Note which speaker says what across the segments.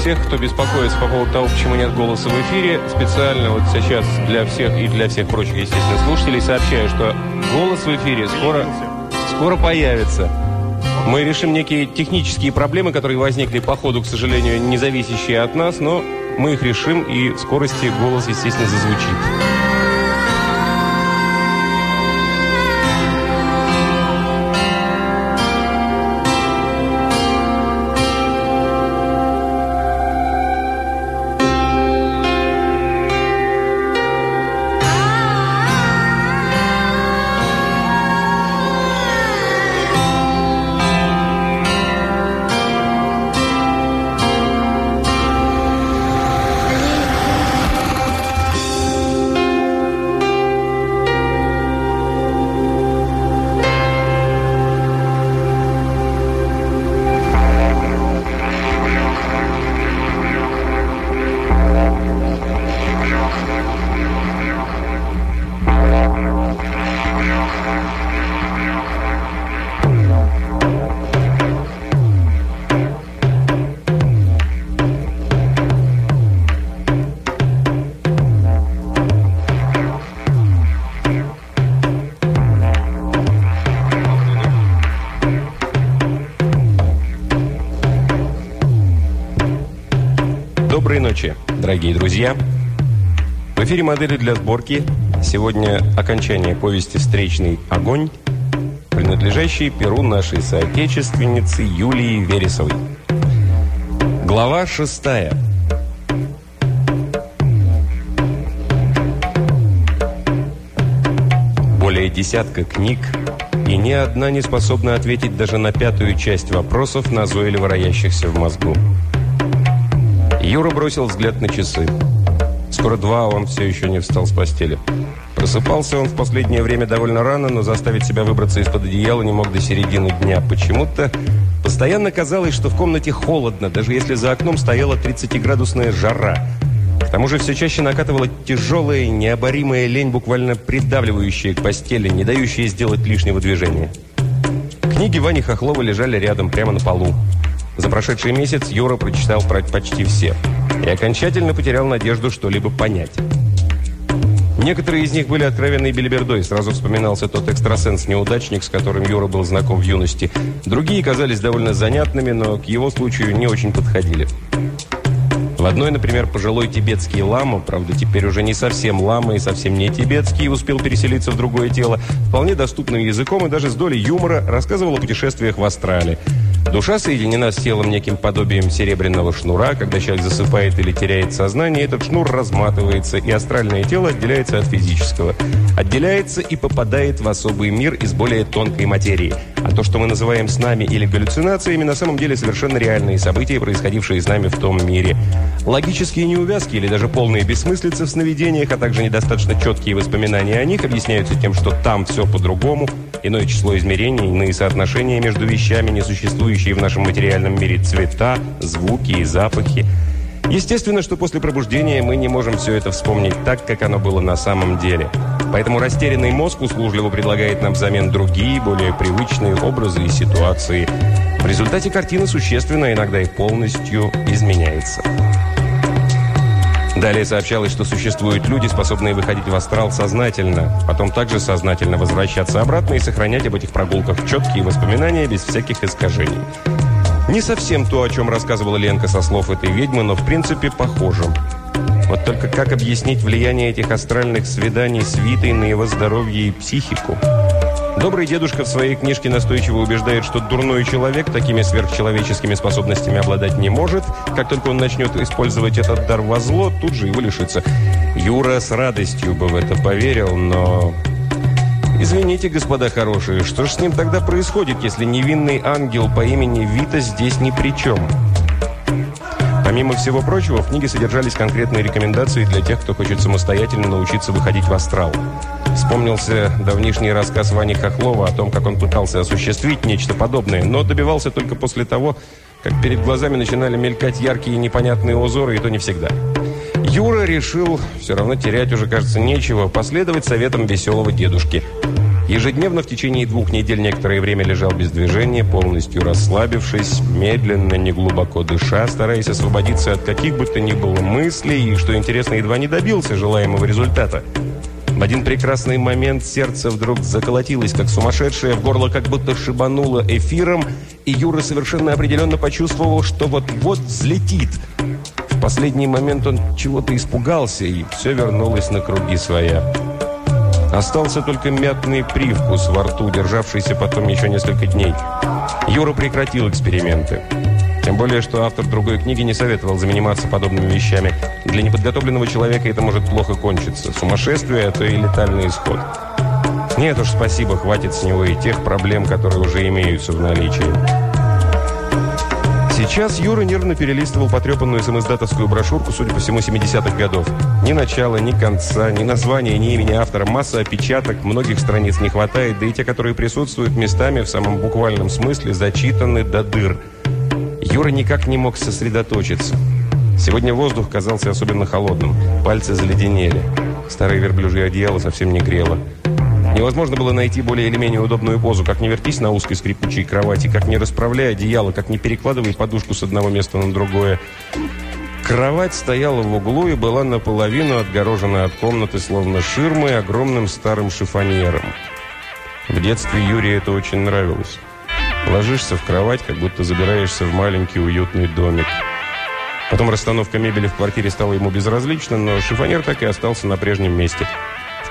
Speaker 1: всех, кто беспокоится по поводу того, почему нет голоса в эфире. Специально вот сейчас для всех и для всех прочих, естественно, слушателей сообщаю, что голос в эфире скоро, скоро появится. Мы решим некие технические проблемы, которые возникли по ходу, к сожалению, не зависящие от нас, но мы их решим, и в скорости голос, естественно, зазвучит. Друзья. В эфире модели для сборки. Сегодня окончание повести «Встречный огонь», принадлежащей перу нашей соотечественницы Юлии Вересовой. Глава шестая. Более десятка книг, и ни одна не способна ответить даже на пятую часть вопросов, назойливо роящихся в мозгу. Юра бросил взгляд на часы. Скоро два, а он все еще не встал с постели. Просыпался он в последнее время довольно рано, но заставить себя выбраться из-под одеяла не мог до середины дня. Почему-то постоянно казалось, что в комнате холодно, даже если за окном стояла 30-градусная жара. К тому же все чаще накатывала тяжелая, необоримая лень, буквально придавливающая к постели, не дающая сделать лишнего движения. Книги Вани Хохлова лежали рядом, прямо на полу. За прошедший месяц Юра прочитал почти все и окончательно потерял надежду что-либо понять. Некоторые из них были откровенной белибердой. Сразу вспоминался тот экстрасенс-неудачник, с которым Юра был знаком в юности. Другие казались довольно занятными, но к его случаю не очень подходили. В одной, например, пожилой тибетский лама, правда, теперь уже не совсем лама и совсем не тибетский, успел переселиться в другое тело, вполне доступным языком и даже с долей юмора рассказывал о путешествиях в Австралии. Душа соединена с телом неким подобием серебряного шнура. Когда человек засыпает или теряет сознание, этот шнур разматывается, и астральное тело отделяется от физического. Отделяется и попадает в особый мир из более тонкой материи. А то, что мы называем снами или галлюцинациями, на самом деле совершенно реальные события, происходившие с нами в том мире. Логические неувязки или даже полные бессмыслицы в сновидениях, а также недостаточно четкие воспоминания о них объясняются тем, что там все по-другому, иное число измерений, иные соотношения между вещами, несуществующие в нашем материальном мире цвета, звуки и запахи. Естественно, что после пробуждения мы не можем все это вспомнить так, как оно было на самом деле. Поэтому растерянный мозг услужливо предлагает нам взамен другие, более привычные образы и ситуации. В результате картина существенно, иногда и полностью изменяется. Далее сообщалось, что существуют люди, способные выходить в астрал сознательно, потом также сознательно возвращаться обратно и сохранять об этих прогулках четкие воспоминания без всяких искажений. Не совсем то, о чем рассказывала Ленка со слов этой ведьмы, но в принципе похоже. Вот только как объяснить влияние этих астральных свиданий с Витой на его здоровье и психику? Добрый дедушка в своей книжке настойчиво убеждает, что дурной человек такими сверхчеловеческими способностями обладать не может. Как только он начнет использовать этот дар во зло, тут же его лишится. Юра с радостью бы в это поверил, но... Извините, господа хорошие, что же с ним тогда происходит, если невинный ангел по имени Вита здесь ни при чем? Помимо всего прочего, в книге содержались конкретные рекомендации для тех, кто хочет самостоятельно научиться выходить в астрал. Вспомнился давнишний рассказ Вани Хохлова о том, как он пытался осуществить нечто подобное, но добивался только после того, как перед глазами начинали мелькать яркие непонятные узоры, и то не всегда. Юра решил, все равно терять уже, кажется, нечего, последовать советам веселого дедушки. Ежедневно в течение двух недель некоторое время лежал без движения, полностью расслабившись, медленно, неглубоко дыша, стараясь освободиться от каких бы то ни было мыслей, и, что интересно, едва не добился желаемого результата. В один прекрасный момент сердце вдруг заколотилось, как сумасшедшее, в горло как будто шибануло эфиром, и Юра совершенно определенно почувствовал, что вот-вот взлетит. Последний момент он чего-то испугался, и все вернулось на круги своя. Остался только мятный привкус во рту, державшийся потом еще несколько дней. Юра прекратил эксперименты. Тем более, что автор другой книги не советовал заниматься подобными вещами. Для неподготовленного человека это может плохо кончиться. Сумасшествие, а то и летальный исход. Нет уж, спасибо, хватит с него и тех проблем, которые уже имеются в наличии. Сейчас Юра нервно перелистывал потрепанную самоиздатовскую брошюрку, судя по всему, 70-х годов. Ни начала, ни конца, ни названия, ни имени автора. Масса опечаток, многих страниц не хватает, да и те, которые присутствуют местами, в самом буквальном смысле, зачитаны до дыр. Юра никак не мог сосредоточиться. Сегодня воздух казался особенно холодным. Пальцы заледенели. Старое верблюжье одеяло совсем не грело. Невозможно было найти более или менее удобную позу, как не вертись на узкой скрипучей кровати, как не расправляя одеяло, как не перекладывая подушку с одного места на другое. Кровать стояла в углу и была наполовину отгорожена от комнаты, словно ширмой, огромным старым шифоньером. В детстве Юрию это очень нравилось. Ложишься в кровать, как будто забираешься в маленький уютный домик. Потом расстановка мебели в квартире стала ему безразлична, но шифоньер так и остался на прежнем месте –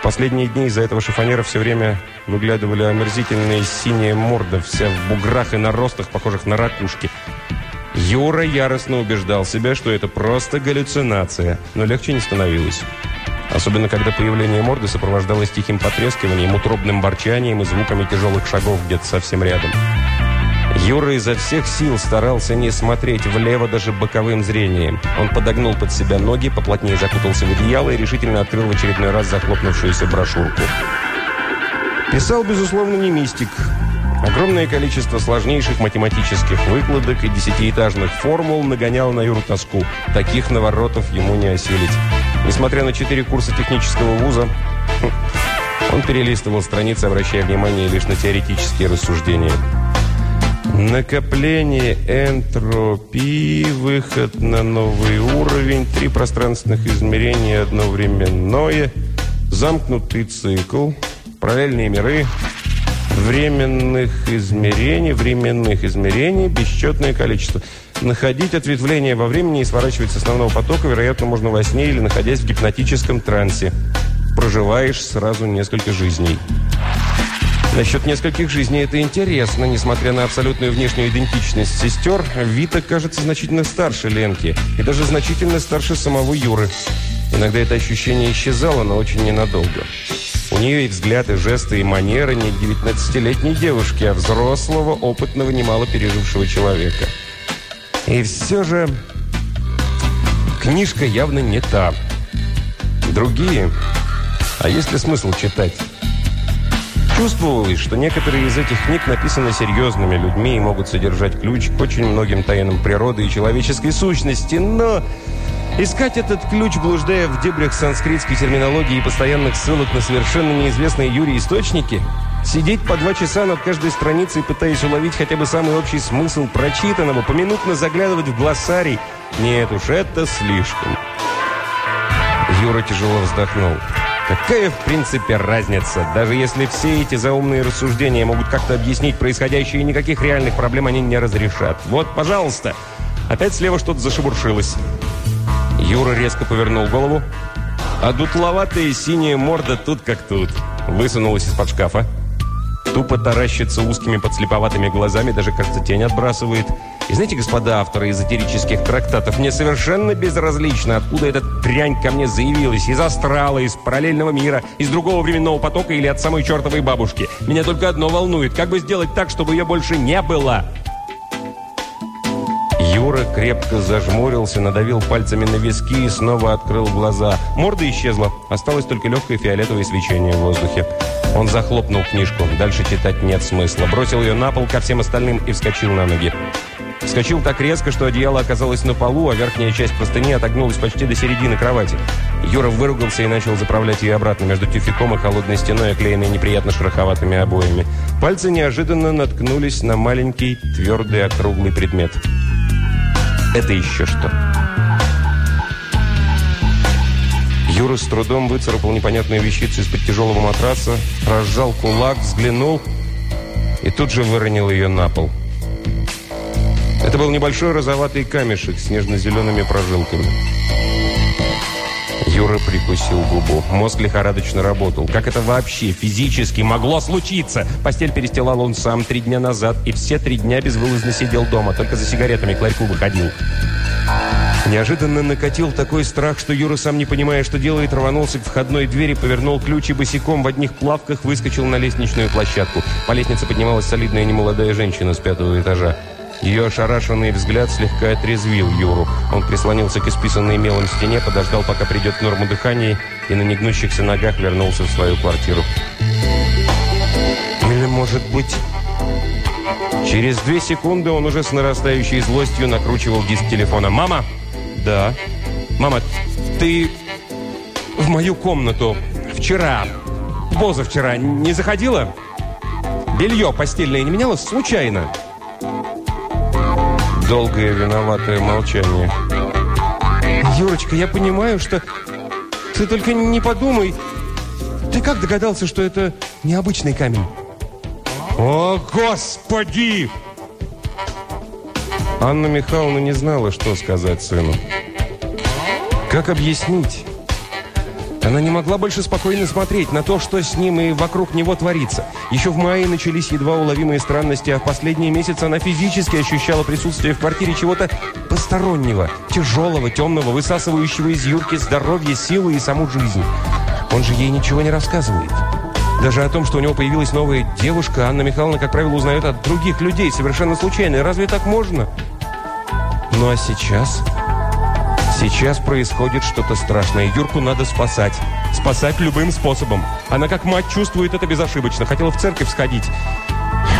Speaker 1: последние дни из-за этого шифонера все время выглядывали омерзительные синие морды, вся в буграх и наростах, похожих на ракушки. Юра яростно убеждал себя, что это просто галлюцинация, но легче не становилось. Особенно, когда появление морды сопровождалось тихим потрескиванием, утробным борчанием и звуками тяжелых шагов где-то совсем рядом. Юра изо всех сил старался не смотреть влево даже боковым зрением. Он подогнул под себя ноги, поплотнее закутался в одеяло и решительно открыл в очередной раз захлопнувшуюся брошюрку. Писал, безусловно, не мистик. Огромное количество сложнейших математических выкладок и десятиэтажных формул нагоняло на Юру тоску. Таких наворотов ему не осилить. Несмотря на четыре курса технического вуза, он перелистывал страницы, обращая внимание лишь на теоретические рассуждения. Накопление энтропии, выход на новый уровень, три пространственных измерения, одно временное, замкнутый цикл, параллельные миры, временных измерений, временных измерений, бесчетное количество. Находить ответвление во времени и сворачивать с основного потока, вероятно, можно во сне или находясь в гипнотическом трансе. Проживаешь сразу несколько жизней. Насчет нескольких жизней это интересно. Несмотря на абсолютную внешнюю идентичность сестер, Вита кажется значительно старше Ленки. И даже значительно старше самого Юры. Иногда это ощущение исчезало, но очень ненадолго. У нее и взгляд, и жесты, и манеры не 19-летней девушки, а взрослого, опытного, немало пережившего человека. И все же книжка явно не та. Другие. А есть ли смысл читать? Чувствовалось, что некоторые из этих книг написаны серьезными людьми и могут содержать ключ к очень многим тайнам природы и человеческой сущности, но искать этот ключ, блуждая в дебрях санскритской терминологии и постоянных ссылок на совершенно неизвестные Юрий источники, сидеть по два часа над каждой страницей, пытаясь уловить хотя бы самый общий смысл прочитанного, поминутно заглядывать в глоссарий, нет уж, это слишком. Юра тяжело вздохнул. Какая, в принципе, разница? Даже если все эти заумные рассуждения могут как-то объяснить происходящее, никаких реальных проблем они не разрешат. Вот, пожалуйста. Опять слева что-то зашебуршилось. Юра резко повернул голову. А дутловатая синяя морда тут как тут. Высунулась из-под шкафа. Тупо таращится узкими подслеповатыми глазами, даже, кажется, тень отбрасывает. И знаете, господа авторы эзотерических трактатов, мне совершенно безразлично, откуда эта дрянь ко мне заявилась. Из астрала, из параллельного мира, из другого временного потока или от самой чертовой бабушки. Меня только одно волнует. Как бы сделать так, чтобы ее больше не было? Юра крепко зажмурился, надавил пальцами на виски и снова открыл глаза. Морда исчезла. Осталось только легкое фиолетовое свечение в воздухе. Он захлопнул книжку. Дальше читать нет смысла. Бросил ее на пол ко всем остальным и вскочил на ноги. Вскочил так резко, что одеяло оказалось на полу, а верхняя часть простыни отогнулась почти до середины кровати. Юра выругался и начал заправлять ее обратно между тюфяком и холодной стеной, оклеенной неприятно шероховатыми обоями. Пальцы неожиданно наткнулись на маленький, твердый, округлый предмет. Это еще что? Юра с трудом выцарапал непонятную вещицу из-под тяжелого матраса, разжал кулак, взглянул и тут же выронил ее на пол. Это был небольшой розоватый камешек с нежно-зелеными прожилками. Юра прикусил губу. Мозг лихорадочно работал. Как это вообще физически могло случиться? Постель перестилал он сам три дня назад, и все три дня безвылазно сидел дома, только за сигаретами к ларьку выходил. Неожиданно накатил такой страх, что Юра, сам не понимая, что делает, рванулся к входной двери, повернул ключ и босиком в одних плавках выскочил на лестничную площадку. По лестнице поднималась солидная немолодая женщина с пятого этажа. Ее ошарашенный взгляд слегка отрезвил Юру. Он прислонился к исписанной мелом стене, подождал, пока придет в норму дыхания, и на негнущихся ногах вернулся в свою квартиру. Или, может быть... Через две секунды он уже с нарастающей злостью накручивал диск телефона. «Мама!» «Да». «Мама, ты в мою комнату вчера, позавчера не заходила? Белье постельное не менялось случайно?» Долгое виноватое молчание. «Юрочка, я понимаю, что... Ты только не подумай. Ты как догадался, что это необычный камень?» «О, Господи!» Анна Михайловна не знала, что сказать сыну. Как объяснить? Она не могла больше спокойно смотреть на то, что с ним и вокруг него творится. Еще в мае начались едва уловимые странности, а в последние месяцы она физически ощущала присутствие в квартире чего-то постороннего, тяжелого, темного, высасывающего из Юрки здоровье, силы и саму жизнь. Он же ей ничего не рассказывает. Даже о том, что у него появилась новая девушка, Анна Михайловна, как правило, узнает от других людей, совершенно случайно. Разве так можно? Ну а сейчас... Сейчас происходит что-то страшное. Юрку надо спасать. Спасать любым способом. Она как мать чувствует это безошибочно. Хотела в церковь сходить.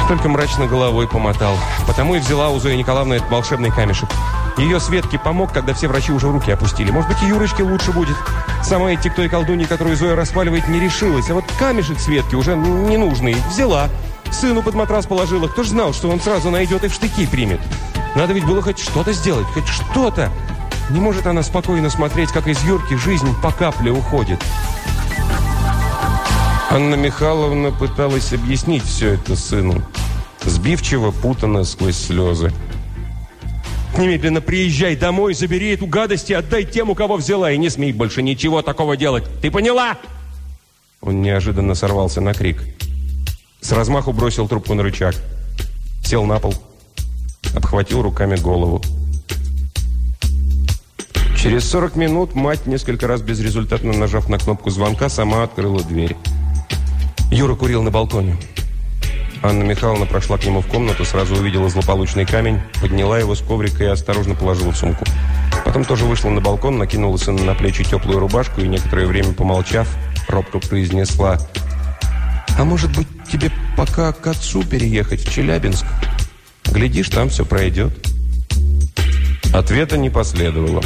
Speaker 1: Только мрачно головой помотал. Потому и взяла у Зои Николаевны этот волшебный камешек. Ее Светке помог, когда все врачи уже руки опустили. Может быть, и Юрочке лучше будет. Сама идти к той колдуне, которую Зоя распаливает, не решилась. А вот камешек Светке уже ненужный. Взяла. Сыну под матрас положила. Кто ж знал, что он сразу найдет и в штыки примет. Надо ведь было хоть что-то сделать. Хоть что-то. Не может она спокойно смотреть, как из Юрки жизнь по капле уходит. Анна Михайловна пыталась объяснить все это сыну. Сбивчиво, путано сквозь слезы. Немедленно приезжай домой, забери эту гадость и отдай тем, у кого взяла, и не смей больше ничего такого делать. Ты поняла? Он неожиданно сорвался на крик. С размаху бросил трубку на рычаг. Сел на пол. Обхватил руками голову. Через 40 минут мать, несколько раз безрезультатно нажав на кнопку звонка, сама открыла дверь. Юра курил на балконе. Анна Михайловна прошла к нему в комнату, сразу увидела злополучный камень, подняла его с коврика и осторожно положила в сумку. Потом тоже вышла на балкон, накинула сына на плечи теплую рубашку и, некоторое время помолчав, робко произнесла «А может быть, тебе пока к отцу переехать в Челябинск? Глядишь, там все пройдет». Ответа не последовало.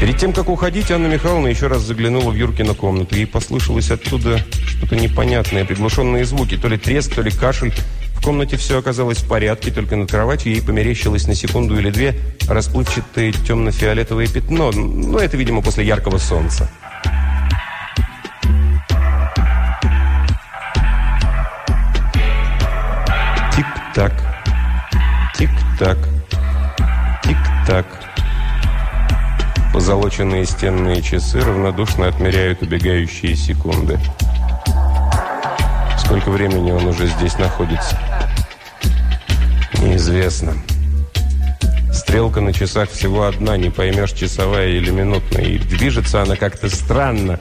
Speaker 1: Перед тем, как уходить, Анна Михайловна еще раз заглянула в Юркину комнату. Ей послышалось оттуда что-то непонятное, приглушенные звуки, то ли треск, то ли кашель. В комнате все оказалось в порядке, только над кроватью ей померещилось на секунду или две расплывчатое темно-фиолетовое пятно. Ну, это, видимо, после яркого солнца. Тик-так, тик-так, тик-так. Позолоченные стенные часы равнодушно отмеряют убегающие секунды. Сколько времени он уже здесь находится? Неизвестно. Стрелка на часах всего одна, не поймешь, часовая или минутная. И движется она как-то странно.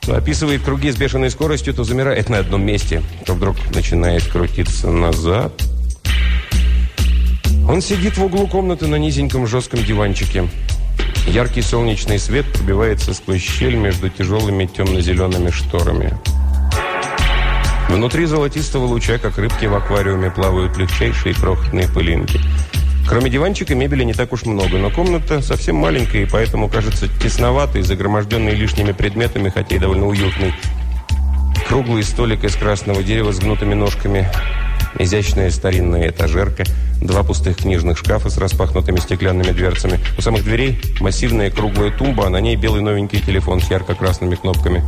Speaker 1: То описывает круги с бешеной скоростью, то замирает на одном месте, то вдруг начинает крутиться назад. Он сидит в углу комнаты на низеньком жестком диванчике. Яркий солнечный свет пробивается сквозь щель между тяжелыми темно-зелеными шторами. Внутри золотистого луча, как рыбки в аквариуме, плавают легчайшие крохотные пылинки. Кроме диванчика, мебели не так уж много, но комната совсем маленькая, и поэтому кажется тесноватой, загроможденной лишними предметами, хотя и довольно уютной. Круглый столик из красного дерева с гнутыми ножками, изящная старинная этажерка, два пустых книжных шкафа с распахнутыми стеклянными дверцами. У самых дверей массивная круглая тумба, а на ней белый новенький телефон с ярко-красными кнопками.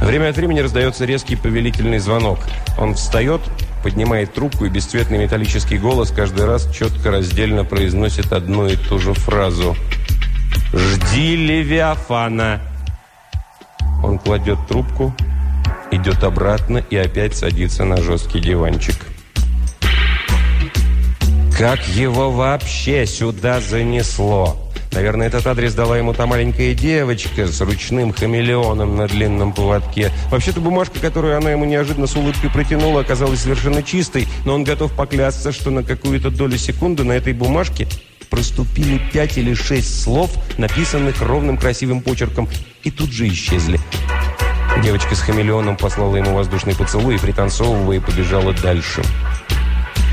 Speaker 1: Время от времени раздается резкий повелительный звонок. Он встает, поднимает трубку, и бесцветный металлический голос каждый раз четко раздельно произносит одну и ту же фразу. «Жди Левиафана!» Он кладет трубку, идет обратно и опять садится на жесткий диванчик. Как его вообще сюда занесло? Наверное, этот адрес дала ему та маленькая девочка с ручным хамелеоном на длинном поводке. Вообще-то бумажка, которую она ему неожиданно с улыбкой протянула, оказалась совершенно чистой, но он готов поклясться, что на какую-то долю секунды на этой бумажке проступили пять или шесть слов, написанных ровным красивым почерком, и тут же исчезли. Девочка с хамелеоном послала ему воздушный поцелуй и, пританцовывая, побежала дальше.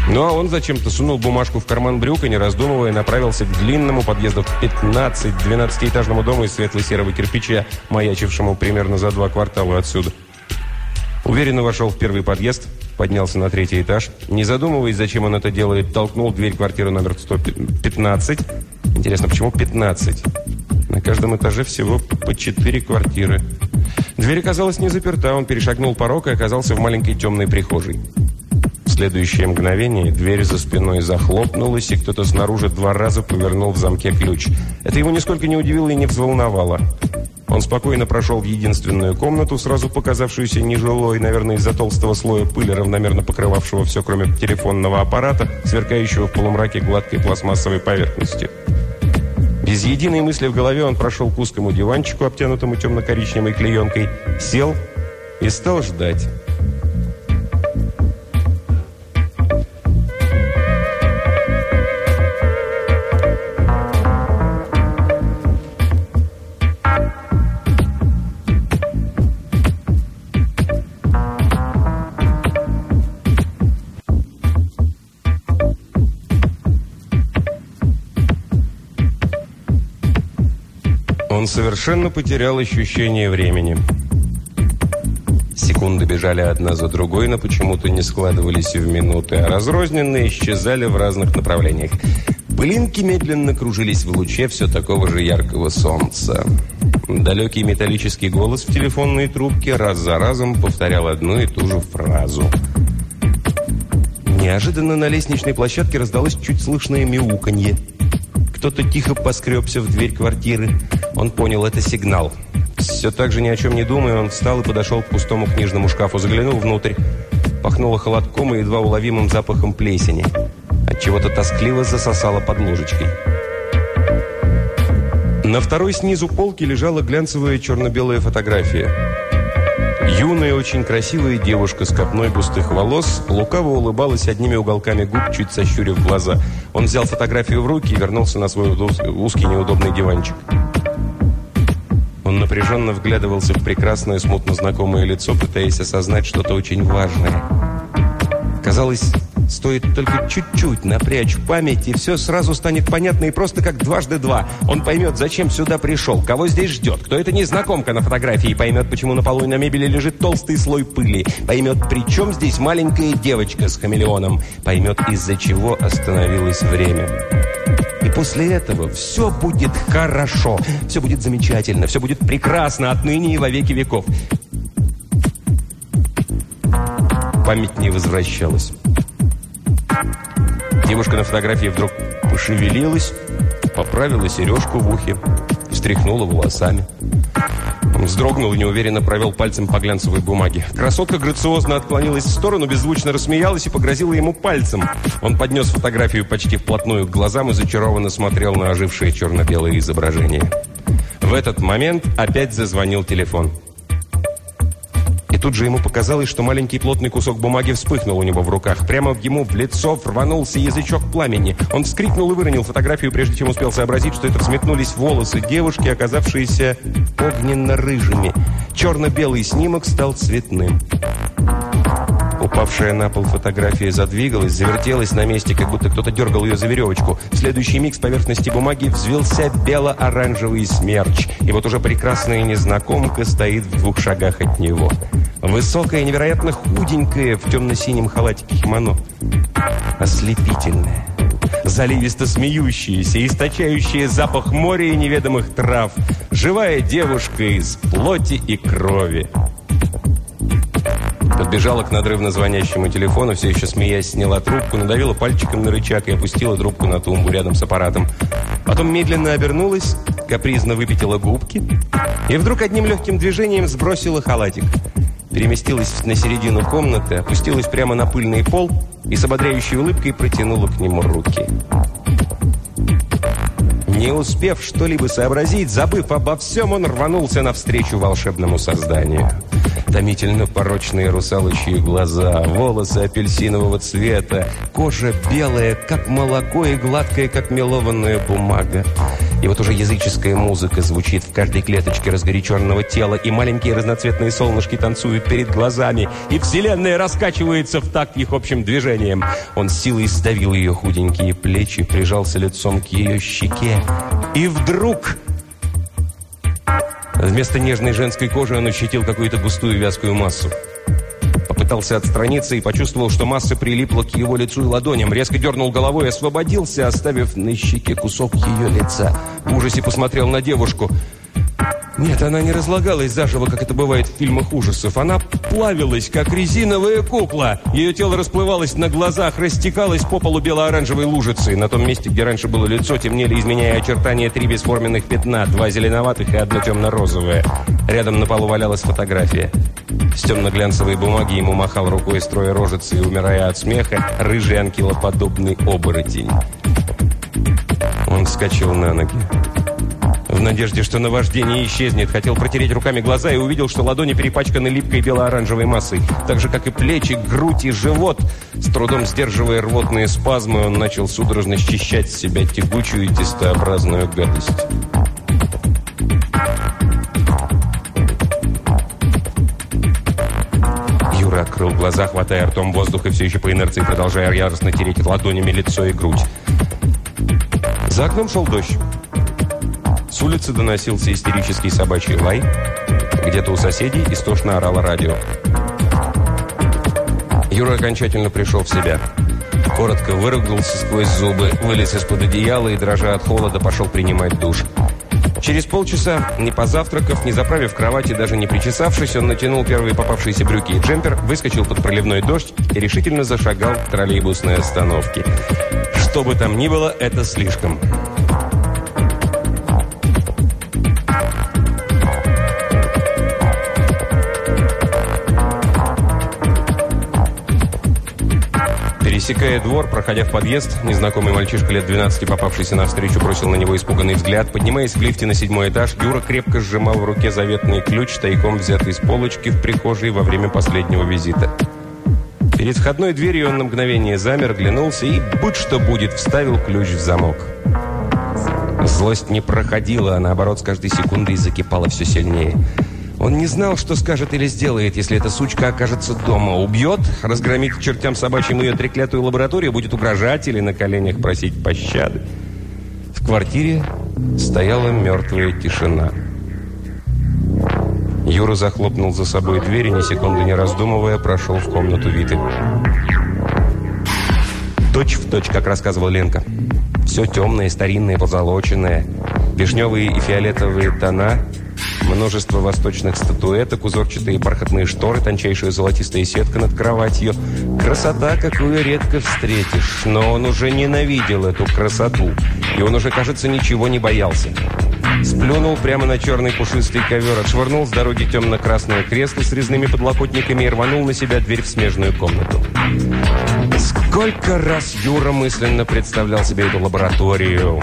Speaker 1: Ну а он зачем-то сунул бумажку в карман брюк и, не раздумывая, направился к длинному подъезду к 15-12-этажному дому из светло-серого кирпича, маячившему примерно за два квартала отсюда. Уверенно вошел в первый подъезд, поднялся на третий этаж. Не задумываясь, зачем он это делает, толкнул дверь квартиры номер 115. Интересно, почему 15? На каждом этаже всего по 4 квартиры. Дверь оказалась не заперта, он перешагнул порог и оказался в маленькой темной прихожей следующее мгновение дверь за спиной захлопнулась, и кто-то снаружи два раза повернул в замке ключ. Это его нисколько не удивило и не взволновало. Он спокойно прошел в единственную комнату, сразу показавшуюся нежилой, наверное, из-за толстого слоя пыли, равномерно покрывавшего все, кроме телефонного аппарата, сверкающего в полумраке гладкой пластмассовой поверхностью. Без единой мысли в голове он прошел к узкому диванчику, обтянутому темно-коричневой клеенкой, сел и стал ждать. Совершенно потерял ощущение времени. Секунды бежали одна за другой, но почему-то не складывались в минуты, а разрозненные исчезали в разных направлениях. Пылинки медленно кружились в луче все такого же яркого солнца. Далекий металлический голос в телефонной трубке раз за разом повторял одну и ту же фразу. Неожиданно на лестничной площадке раздалось чуть слышное мяуканье. Кто-то тихо поскребся в дверь квартиры. Он понял, это сигнал. Все так же ни о чем не думая, он встал и подошел к пустому книжному шкафу, заглянул внутрь. Пахнуло холодком и едва уловимым запахом плесени. От чего-то тоскливо засосало под ложечкой. На второй снизу полки лежала глянцевая черно-белая фотография. Юная, очень красивая девушка с копной густых волос лукаво улыбалась одними уголками губ, чуть сощурив глаза. Он взял фотографию в руки и вернулся на свой узкий неудобный диванчик. Он напряженно вглядывался в прекрасное, смутно знакомое лицо, пытаясь осознать что-то очень важное. Казалось, Стоит только чуть-чуть напрячь память, и все сразу станет понятно и просто как дважды два. Он поймет, зачем сюда пришел, кого здесь ждет, кто это незнакомка на фотографии, поймет, почему на полу и на мебели лежит толстый слой пыли, поймет, при чем здесь маленькая девочка с хамелеоном, поймет, из-за чего остановилось время. После этого все будет хорошо, все будет замечательно, все будет прекрасно отныне и во веки веков. Память не возвращалась. Девушка на фотографии вдруг пошевелилась, поправила сережку в ухе, встряхнула волосами. Вздрогнул и неуверенно провел пальцем по глянцевой бумаге. Красотка грациозно отклонилась в сторону, беззвучно рассмеялась и погрозила ему пальцем. Он поднес фотографию почти вплотную к глазам и зачарованно смотрел на ожившее черно-белое изображение. В этот момент опять зазвонил телефон. И тут же ему показалось, что маленький плотный кусок бумаги вспыхнул у него в руках. Прямо ему в лицо рванулся язычок пламени. Он вскрикнул и выронил фотографию, прежде чем успел сообразить, что это взметнулись волосы девушки, оказавшиеся огненно-рыжими. Черно-белый снимок стал цветным. Упавшая на пол фотография задвигалась, завертелась на месте, как будто кто-то дергал ее за веревочку. В следующий миг с поверхности бумаги взвелся бело-оранжевый смерч. И вот уже прекрасная незнакомка стоит в двух шагах от него. Высокая, невероятно худенькая, в темно-синем халатике кимоно. Ослепительная заливисто смеющаяся, источающая запах моря и неведомых трав, живая девушка из плоти и крови. Подбежала к надрывно звонящему телефону, все еще смеясь, сняла трубку, надавила пальчиком на рычаг и опустила трубку на тумбу рядом с аппаратом. Потом медленно обернулась, капризно выпятила губки и вдруг одним легким движением сбросила халатик. Переместилась на середину комнаты, опустилась прямо на пыльный пол и с ободряющей улыбкой протянула к нему руки. Не успев что-либо сообразить, забыв обо всем, он рванулся навстречу волшебному созданию. Томительно порочные русалочьи глаза, волосы апельсинового цвета, кожа белая, как молоко, и гладкая, как мелованная бумага. И вот уже языческая музыка звучит в каждой клеточке разгоряченного тела, и маленькие разноцветные солнышки танцуют перед глазами, и вселенная раскачивается в такт их общим движением. Он силой сдавил ее худенькие плечи, прижался лицом к ее щеке. И вдруг... Вместо нежной женской кожи он ощутил какую-то густую вязкую массу. Попытался отстраниться и почувствовал, что масса прилипла к его лицу и ладоням. Резко дернул головой и освободился, оставив на щеке кусок ее лица. В ужасе посмотрел на девушку. Нет, она не разлагалась заживо, как это бывает в фильмах ужасов. Она плавилась, как резиновая кукла. Ее тело расплывалось на глазах, растекалось по полу бело-оранжевой лужицей. На том месте, где раньше было лицо, темнели, изменяя очертания, три бесформенных пятна, два зеленоватых и одно темно-розовое. Рядом на полу валялась фотография. С темно-глянцевой бумаги ему махал рукой, строя рожицы и умирая от смеха, рыжий анкилоподобный оборотень. Он вскочил на ноги. В надежде, что наваждение исчезнет, хотел протереть руками глаза и увидел, что ладони перепачканы липкой бело-оранжевой массой. Так же, как и плечи, грудь и живот. С трудом сдерживая рвотные спазмы, он начал судорожно счищать с себя тягучую и тестообразную гадость. Юра открыл глаза, хватая ртом воздух и все еще по инерции продолжая яростно тереть ладонями лицо и грудь. За окном шел дождь. С улицы доносился истерический собачий лай. Где-то у соседей истошно орало радио. Юра окончательно пришел в себя. Коротко выругался сквозь зубы, вылез из-под одеяла и, дрожа от холода, пошел принимать душ. Через полчаса, не позавтракав, не заправив кровати, даже не причесавшись, он натянул первые попавшиеся брюки и джемпер, выскочил под проливной дождь и решительно зашагал к троллейбусной остановке. Что бы там ни было, это слишком. Пересекая двор, проходя в подъезд, незнакомый мальчишка лет 12, попавшийся навстречу, бросил на него испуганный взгляд. Поднимаясь в лифте на седьмой этаж, Юра крепко сжимал в руке заветный ключ, тайком взятый с полочки в прихожей во время последнего визита. Перед входной дверью он на мгновение замер, глянулся и, будь что будет, вставил ключ в замок. Злость не проходила, а наоборот с каждой секундой закипала все сильнее. Он не знал, что скажет или сделает, если эта сучка окажется дома. Убьет, разгромит к чертям собачьим ее треклятую лабораторию, будет угрожать или на коленях просить пощады. В квартире стояла мертвая тишина. Юра захлопнул за собой дверь и, ни секунды не раздумывая, прошел в комнату Виты. Точь в точь, как рассказывала Ленка. Все темное, старинное, позолоченное. Вишневые и фиолетовые тона – Множество восточных статуэток, узорчатые бархатные шторы, тончайшая золотистая сетка над кроватью. Красота, какую редко встретишь. Но он уже ненавидел эту красоту. И он уже, кажется, ничего не боялся. Сплюнул прямо на черный пушистый ковер, отшвырнул с дороги темно-красное кресло с резными подлокотниками и рванул на себя дверь в смежную комнату. Сколько раз Юра мысленно представлял себе эту лабораторию.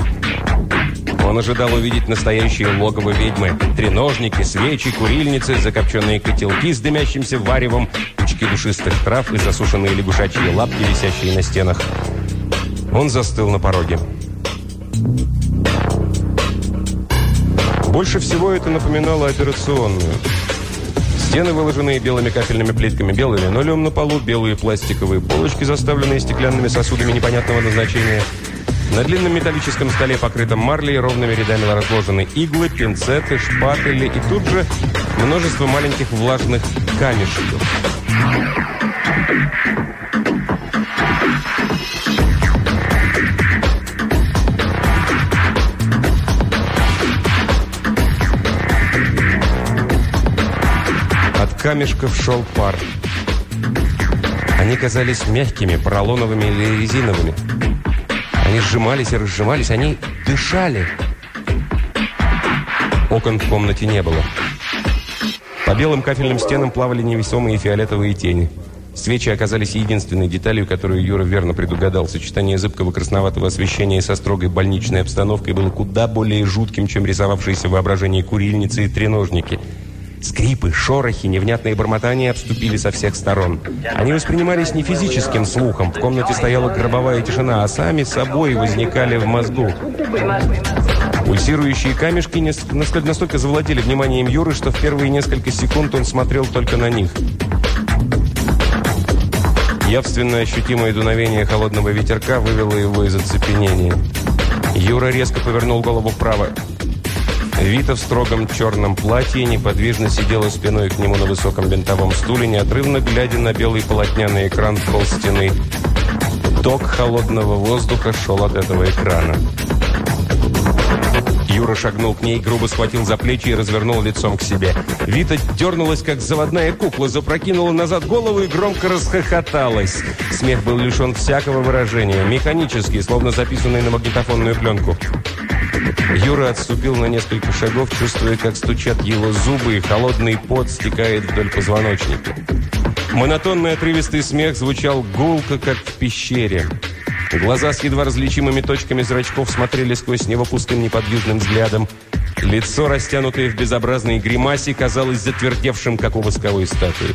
Speaker 1: Он ожидал увидеть настоящие логово ведьмы. Треножники, свечи, курильницы, закопченные котелки с дымящимся варевом, кучки душистых трав и засушенные лягушачьи лапки, висящие на стенах. Он застыл на пороге. Больше всего это напоминало операционную. Стены, выложенные белыми кафельными плитками, белый линолеум на полу, белые пластиковые полочки, заставленные стеклянными сосудами непонятного назначения. На длинном металлическом столе, покрытом марлей, ровными рядами разложены иглы, пинцеты, шпатели и тут же множество маленьких влажных камешков. камешков шел пар. Они казались мягкими, поролоновыми или резиновыми. Они сжимались и разжимались, они дышали. Окон в комнате не было. По белым кафельным стенам плавали невесомые фиолетовые тени. Свечи оказались единственной деталью, которую Юра верно предугадал. Сочетание зыбкого красноватого освещения со строгой больничной обстановкой было куда более жутким, чем рисовавшиеся в воображении курильницы и треножники – Скрипы, шорохи, невнятные бормотания обступили со всех сторон. Они воспринимались не физическим слухом, в комнате стояла гробовая тишина, а сами собой возникали в мозгу. Пульсирующие камешки настолько завладели вниманием Юры, что в первые несколько секунд он смотрел только на них. Явственно ощутимое дуновение холодного ветерка вывело его из оцепенения. Юра резко повернул голову вправо. Вита в строгом черном платье неподвижно сидела спиной к нему на высоком винтовом стуле, неотрывно глядя на белый полотняный экран в пол стены. Ток холодного воздуха шел от этого экрана. Юра шагнул к ней, грубо схватил за плечи и развернул лицом к себе. Вита дернулась, как заводная кукла, запрокинула назад голову и громко расхохоталась. Смех был лишен всякого выражения, механический, словно записанный на магнитофонную пленку. Юра отступил на несколько шагов, чувствуя, как стучат его зубы, и холодный пот стекает вдоль позвоночника. Монотонный отрывистый смех звучал гулко, как в пещере. Глаза с едва различимыми точками зрачков смотрели сквозь него пустым неподвижным взглядом. Лицо, растянутое в безобразной гримасе, казалось затвердевшим, как у восковой статуи.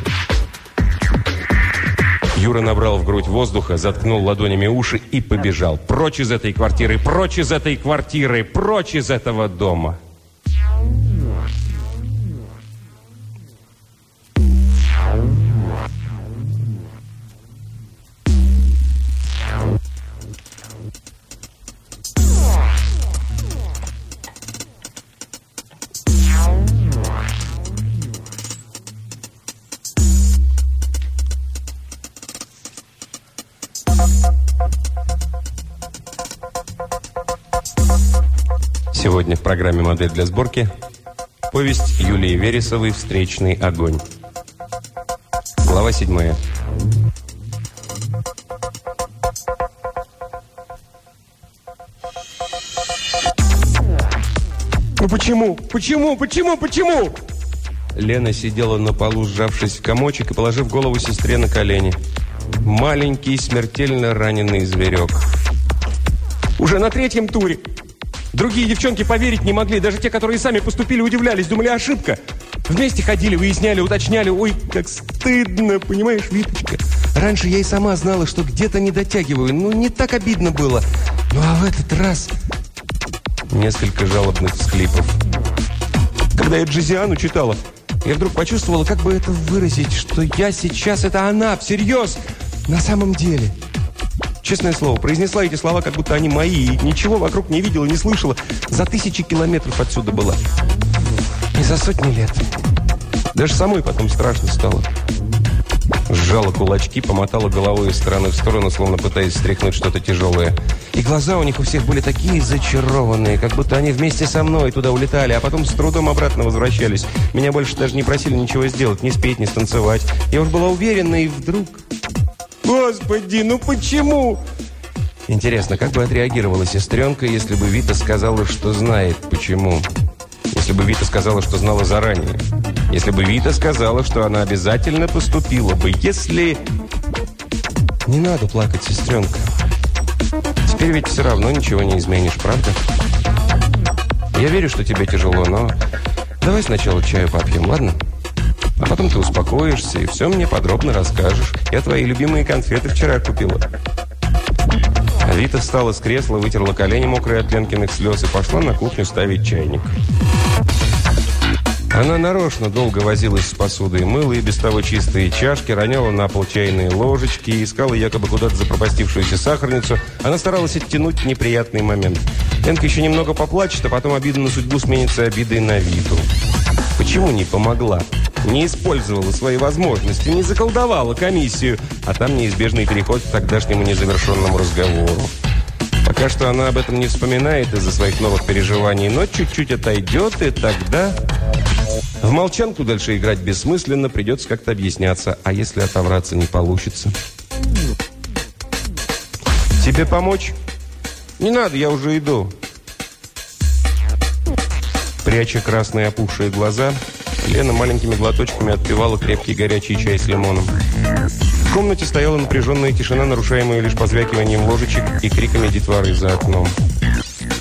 Speaker 1: Юра набрал в грудь воздуха, заткнул ладонями уши и побежал. Прочь из этой квартиры, прочь из этой квартиры, прочь из этого дома. Сегодня в программе «Модель для сборки» повесть Юлии Вересовой «Встречный огонь». Глава седьмая. Ну почему? Почему? Почему? Почему? Лена сидела на полу, сжавшись в комочек и положив голову сестре на колени. Маленький, смертельно раненый зверек. Уже на третьем туре. Другие девчонки поверить не могли. Даже те, которые сами поступили, удивлялись. Думали, ошибка. Вместе ходили, выясняли, уточняли. Ой, как стыдно, понимаешь, Виточка? Раньше я и сама знала, что где-то не дотягиваю. Ну, не так обидно было. Ну, а в этот раз... Несколько жалобных всклипов. Когда я Джизиану читала, я вдруг почувствовала, как бы это выразить, что я сейчас это она, всерьез, на самом деле. Честное слово, произнесла эти слова, как будто они мои, и ничего вокруг не видела, не слышала. За тысячи километров отсюда была. И за сотни лет. Даже самой потом страшно стало. Сжала кулачки, помотала головой из стороны в сторону, словно пытаясь стряхнуть что-то тяжелое. И глаза у них у всех были такие зачарованные, как будто они вместе со мной туда улетали, а потом с трудом обратно возвращались. Меня больше даже не просили ничего сделать, ни спеть, ни станцевать. Я уж была уверена, и вдруг... Господи, ну почему? Интересно, как бы отреагировала сестренка, если бы Вита сказала, что знает, почему? Если бы Вита сказала, что знала заранее? Если бы Вита сказала, что она обязательно поступила бы? Если... Не надо плакать, сестренка. Теперь ведь все равно ничего не изменишь, правда? Я верю, что тебе тяжело, но... Давай сначала чаю попьем, ладно? Ладно. А потом ты успокоишься и все мне подробно расскажешь. Я твои любимые конфеты вчера купила. Вита встала с кресла, вытерла колени, мокрые от Ленкиных слез, и пошла на кухню ставить чайник. Она нарочно долго возилась с посудой, мыла и без того чистые чашки, роняла на пол чайные ложечки, искала якобы куда-то запропастившуюся сахарницу. Она старалась оттянуть неприятный момент. Энка еще немного поплачет, а потом обида на судьбу сменится обидой на виду. Почему не помогла? Не использовала свои возможности, не заколдовала комиссию, а там неизбежный переход к тогдашнему незавершенному разговору. Пока что она об этом не вспоминает из-за своих новых переживаний, но чуть-чуть отойдет, и тогда... В молчанку дальше играть бессмысленно, придется как-то объясняться. А если отовраться не получится? Тебе помочь? Не надо, я уже иду. Пряча красные опухшие глаза, Лена маленькими глоточками отпивала крепкий горячий чай с лимоном. В комнате стояла напряженная тишина, нарушаемая лишь позвякиванием ложечек и криками детворы за окном.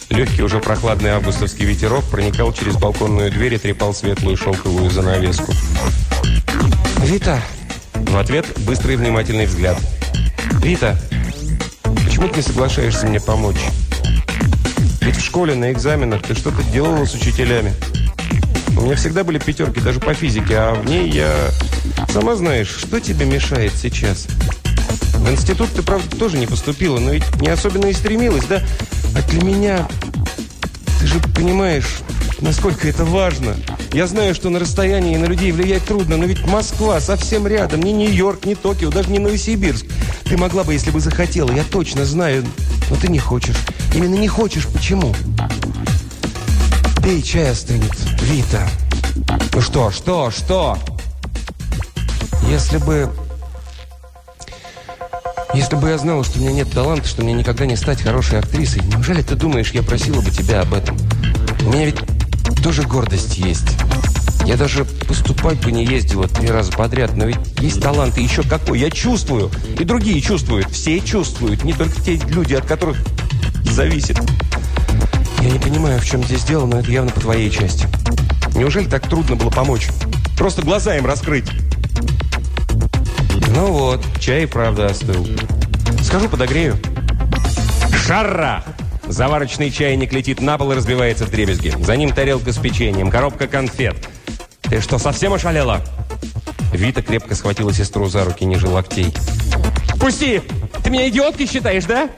Speaker 1: Легкий, уже прохладный августовский ветерок проникал через балконную дверь и трепал светлую шелковую занавеску. «Вита!» В ответ быстрый внимательный взгляд. «Вита, почему ты не соглашаешься мне помочь? Ведь в школе на экзаменах ты что-то делала с учителями. У меня всегда были пятерки, даже по физике, а в ней я... Сама знаешь, что тебе мешает сейчас?» В институт ты, правда, тоже не поступила, но ведь не особенно и стремилась, да? А для меня... Ты же понимаешь, насколько это важно. Я знаю, что на расстоянии на людей влиять трудно, но ведь Москва совсем рядом. Ни Нью-Йорк, ни Токио, даже не Новосибирск. Ты могла бы, если бы захотела, я точно знаю. Но ты не хочешь. Именно не хочешь. Почему? Пей, чай остынет. Вита. Ну что, что, что? Если бы... Если бы я знала, что у меня нет таланта, что мне никогда не стать хорошей актрисой, неужели ты думаешь, я просила бы тебя об этом? У меня ведь тоже гордость есть. Я даже поступать бы не ездила три раза подряд, но ведь есть талант, и еще какой. Я чувствую, и другие чувствуют, все чувствуют, не только те люди, от которых зависит. Я не понимаю, в чем здесь дело, но это явно по твоей части. Неужели так трудно было помочь? Просто глаза им раскрыть. Ну вот, чай и правда остыл. Скажу, подогрею. Шара! Заварочный чайник летит на пол и разбивается в дребезги. За ним тарелка с печеньем, коробка конфет. Ты что, совсем ошалела? Вита крепко схватила сестру за руки ниже локтей. «Пусти! Ты меня идиоткой считаешь, да?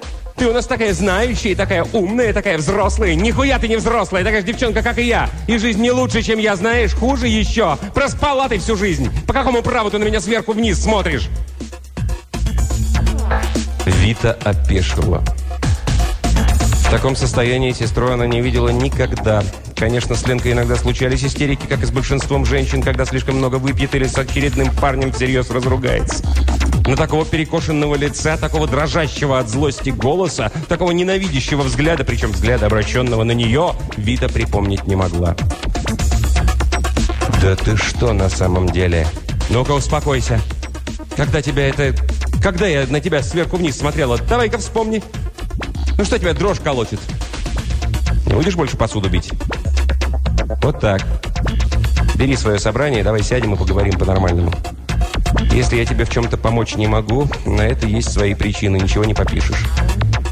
Speaker 1: Ты у нас такая знающая, такая умная, такая взрослая. Нихуя ты не взрослая, такая же девчонка, как и я. И жизнь не лучше, чем я, знаешь, хуже еще. Проспала ты всю жизнь. По какому праву ты на меня сверху вниз смотришь? Вита опешила. В таком состоянии сестру она не видела никогда. Конечно, с Ленкой иногда случались истерики, как и с большинством женщин, когда слишком много выпьет или с очередным парнем всерьез разругается. Но такого перекошенного лица, такого дрожащего от злости голоса, такого ненавидящего взгляда, причем взгляда, обращенного на нее, Вита припомнить не могла. «Да ты что на самом деле?» «Ну-ка, успокойся. Когда тебя это... Когда я на тебя сверху вниз смотрела? Давай-ка вспомни. Ну что тебя дрожь колотит? Не будешь больше посуду бить?» «Вот так. Бери свое собрание, давай сядем и поговорим по-нормальному». Если я тебе в чем-то помочь не могу, на это есть свои причины, ничего не попишешь.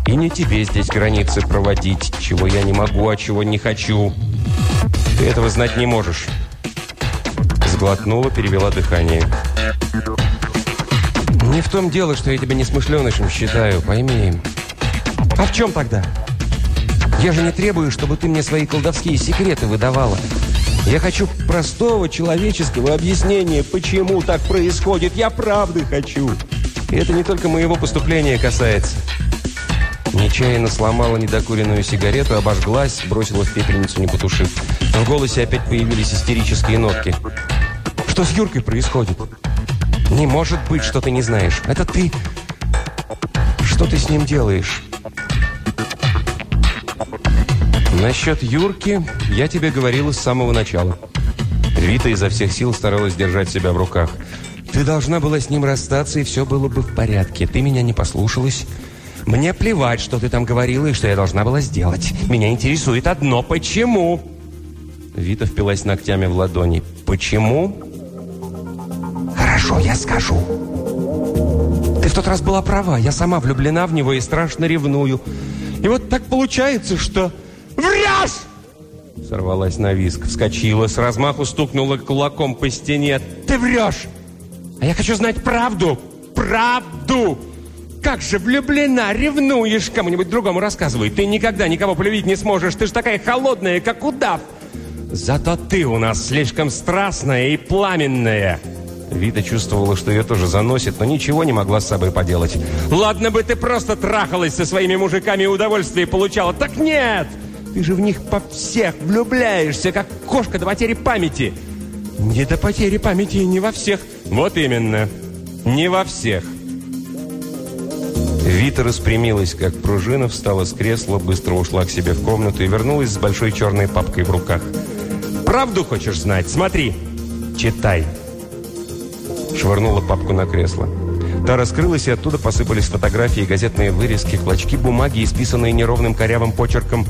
Speaker 1: И не тебе здесь границы проводить, чего я не могу, а чего не хочу. Ты этого знать не можешь. Сглотнула, перевела дыхание. Не в том дело, что я тебя несмышленышем считаю, пойми. А в чем тогда? Я же не требую, чтобы ты мне свои колдовские секреты выдавала. Я хочу простого человеческого объяснения, почему так происходит. Я правды хочу. И это не только моего поступления касается. Нечаянно сломала недокуренную сигарету, обожглась, бросила в пепельницу, не потушив. В голосе опять появились истерические нотки. Что с Юркой происходит? Не может быть, что ты не знаешь. Это ты... Что ты с ним делаешь? Насчет Юрки я тебе говорила с самого начала. Вита изо всех сил старалась держать себя в руках. Ты должна была с ним расстаться, и все было бы в порядке. Ты меня не послушалась. Мне плевать, что ты там говорила и что я должна была сделать. Меня интересует одно. Почему? Вита впилась ногтями в ладони. Почему? Хорошо, я скажу. Ты в тот раз была права. Я сама влюблена в него и страшно ревную. И вот так получается, что... Врешь! Сорвалась на виск, вскочила, с размаху стукнула кулаком по стене. «Ты врешь! А я хочу знать правду! Правду! Как же влюблена, ревнуешь! Кому-нибудь другому рассказывай. Ты никогда никого полюбить не сможешь. Ты ж такая холодная, как удав. Зато ты у нас слишком страстная и пламенная!» Вита чувствовала, что ее тоже заносит, но ничего не могла с собой поделать. «Ладно бы ты просто трахалась со своими мужиками и удовольствие получала. Так нет! Ты же в них по всех влюбляешься, как кошка до потери памяти!» «Не до потери памяти, не во всех!» «Вот именно! Не во всех!» Вита распрямилась, как пружина, встала с кресла, быстро ушла к себе в комнату и вернулась с большой черной папкой в руках. «Правду хочешь знать? Смотри! Читай!» Швырнула папку на кресло. Та раскрылась, и оттуда посыпались фотографии, газетные вырезки, клочки бумаги, исписанные неровным корявым почерком.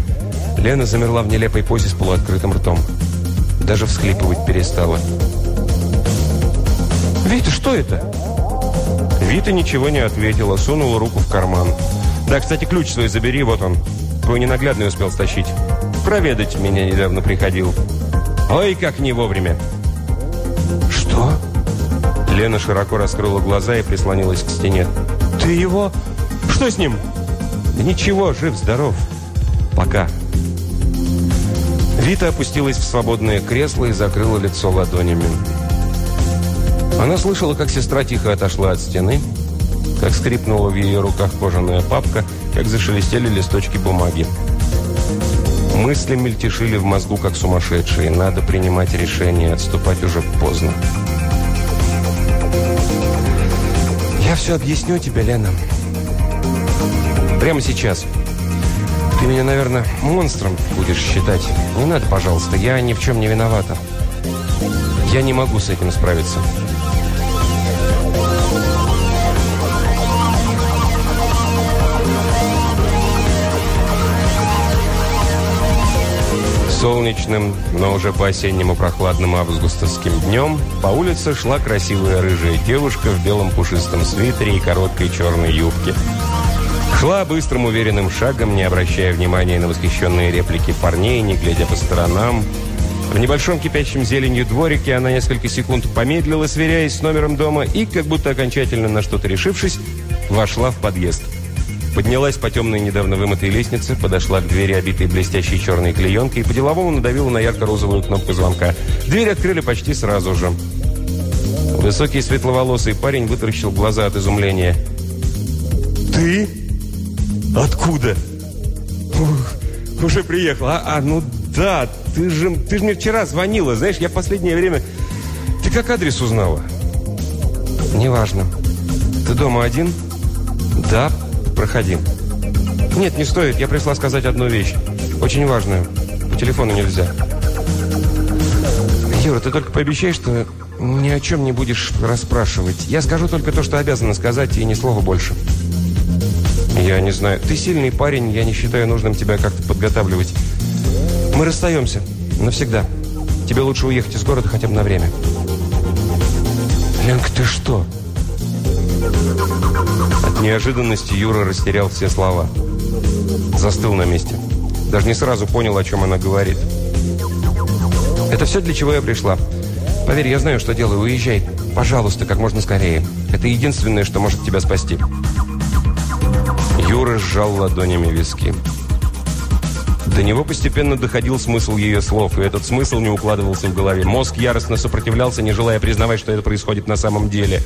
Speaker 1: Лена замерла в нелепой позе с полуоткрытым ртом. Даже всхлипывать перестала. «Вита, что это?» Вита ничего не ответила, сунула руку в карман. «Да, кстати, ключ свой забери, вот он. Твой ненаглядный успел стащить. Проведать меня недавно приходил. Ой, как не вовремя!» «Что?» Лена широко раскрыла глаза и прислонилась к стене. «Ты его... Что с ним?» «Да ничего, жив-здоров. Пока». Вита опустилась в свободное кресло и закрыла лицо ладонями. Она слышала, как сестра тихо отошла от стены, как скрипнула в ее руках кожаная папка, как зашелестели листочки бумаги. Мысли мельтешили в мозгу, как сумасшедшие. Надо принимать решение, отступать уже поздно. Я все объясню тебе, Лена. Прямо сейчас. Ты меня, наверное, монстром будешь считать. Не надо, пожалуйста, я ни в чем не виновата. Я не могу с этим справиться. Солнечным, но уже по-осеннему прохладным августовским днем по улице шла красивая рыжая девушка в белом пушистом свитере и короткой черной юбке. Шла быстрым уверенным шагом, не обращая внимания на восхищенные реплики парней, не глядя по сторонам. В небольшом кипящем зеленью дворике она несколько секунд помедлила, сверяясь с номером дома, и, как будто окончательно на что-то решившись, вошла в подъезд. Поднялась по темной недавно вымытой лестнице, подошла к двери, обитой блестящей черной клеенкой, и по-деловому надавила на ярко-розовую кнопку звонка. Дверь открыли почти сразу же. Высокий светловолосый парень вытаращил глаза от изумления. «Ты? Откуда?» Ух, «Уже приехал. А, а, ну да, ты же, ты же мне вчера звонила. Знаешь, я в последнее время... Ты как адрес узнала?» «Неважно. Ты дома один?» «Да, проходи». «Нет, не стоит. Я пришла сказать одну вещь. Очень важную. По телефону нельзя». «Юра, ты только пообещай, что ни о чем не будешь расспрашивать. Я скажу только то, что обязана сказать, и ни слова больше». «Я не знаю. Ты сильный парень, я не считаю нужным тебя как-то подготавливать. Мы расстаемся. Навсегда. Тебе лучше уехать из города хотя бы на время». «Ленка, ты что?» От неожиданности Юра растерял все слова. Застыл на месте. Даже не сразу понял, о чем она говорит. «Это все, для чего я пришла. Поверь, я знаю, что делаю. Уезжай. Пожалуйста, как можно скорее. Это единственное, что может тебя спасти». Юра сжал ладонями виски. До него постепенно доходил смысл ее слов, и этот смысл не укладывался в голове. Мозг яростно сопротивлялся, не желая признавать, что это происходит на самом деле.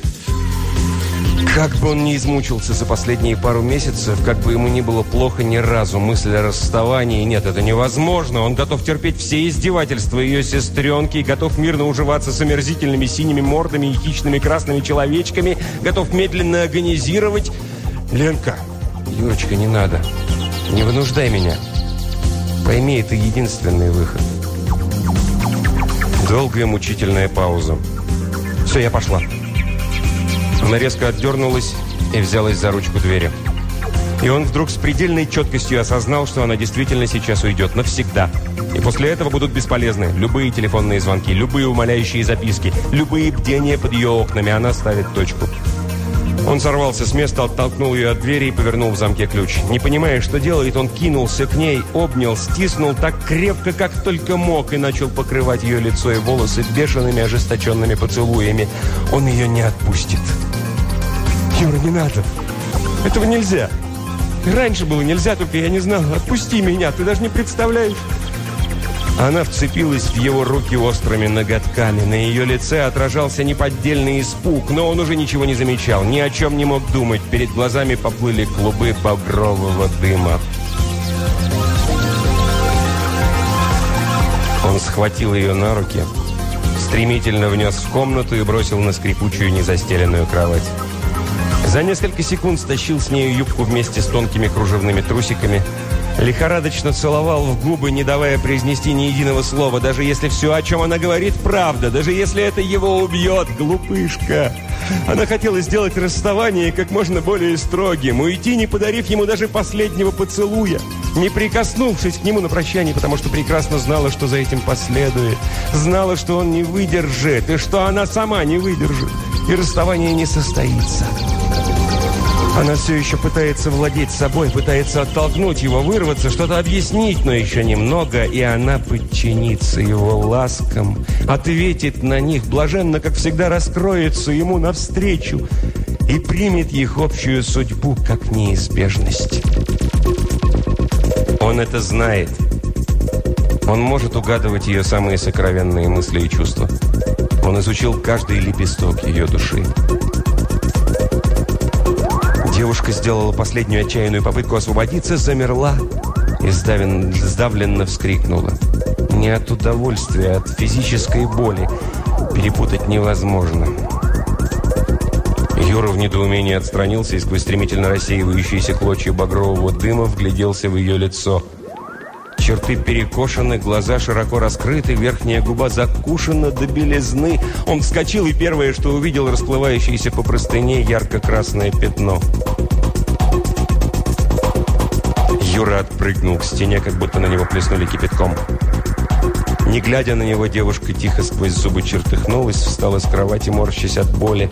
Speaker 1: Как бы он ни измучился за последние пару месяцев, как бы ему ни было плохо ни разу, мысль о расставании, нет, это невозможно. Он готов терпеть все издевательства ее сестренки, готов мирно уживаться с омерзительными синими мордами и хищными красными человечками, готов медленно агонизировать. «Ленка, Юрочка, не надо. Не вынуждай меня. Пойми, это единственный выход». Долгая мучительная пауза. «Все, я пошла». Она резко отдернулась и взялась за ручку двери. И он вдруг с предельной четкостью осознал, что она действительно сейчас уйдет навсегда. И после этого будут бесполезны любые телефонные звонки, любые умоляющие записки, любые бдения под ее окнами. Она ставит точку. Он сорвался с места, оттолкнул ее от двери и повернул в замке ключ. Не понимая, что делает, он кинулся к ней, обнял, стиснул так крепко, как только мог, и начал покрывать ее лицо и волосы бешеными, ожесточенными поцелуями. Он ее не отпустит. «Юра, не надо! Этого нельзя! Раньше было нельзя, только я не знал. Отпусти меня, ты даже не представляешь!» Она вцепилась в его руки острыми ноготками. На ее лице отражался неподдельный испуг, но он уже ничего не замечал, ни о чем не мог думать. Перед глазами поплыли клубы багрового дыма. Он схватил ее на руки, стремительно внес в комнату и бросил на скрипучую незастеленную кровать. За несколько секунд стащил с нее юбку вместе с тонкими кружевными трусиками – Лихорадочно целовал в губы, не давая произнести ни единого слова, даже если все, о чем она говорит, правда, даже если это его убьет, глупышка. Она хотела сделать расставание как можно более строгим, уйти, не подарив ему даже последнего поцелуя, не прикоснувшись к нему на прощание, потому что прекрасно знала, что за этим последует, знала, что он не выдержит, и что она сама не выдержит, и расставание не состоится. Она все еще пытается владеть собой, пытается оттолкнуть его, вырваться, что-то объяснить, но еще немного, и она подчинится его ласкам, ответит на них, блаженно, как всегда, раскроется ему навстречу и примет их общую судьбу как неизбежность. Он это знает. Он может угадывать ее самые сокровенные мысли и чувства. Он изучил каждый лепесток ее души. Девушка сделала последнюю отчаянную попытку освободиться, замерла и сдавлен, сдавленно вскрикнула. Не от удовольствия, а от физической боли. Перепутать невозможно. Юра в недоумении отстранился и сквозь стремительно рассеивающиеся клочья багрового дыма вгляделся в ее лицо – Черты перекошены, глаза широко раскрыты, верхняя губа закушена до белизны. Он вскочил, и первое, что увидел, расплывающееся по простыне ярко-красное пятно. Юра отпрыгнул к стене, как будто на него плеснули кипятком. Не глядя на него, девушка тихо сквозь зубы чертыхнулась, встала с кровати, морщась от боли,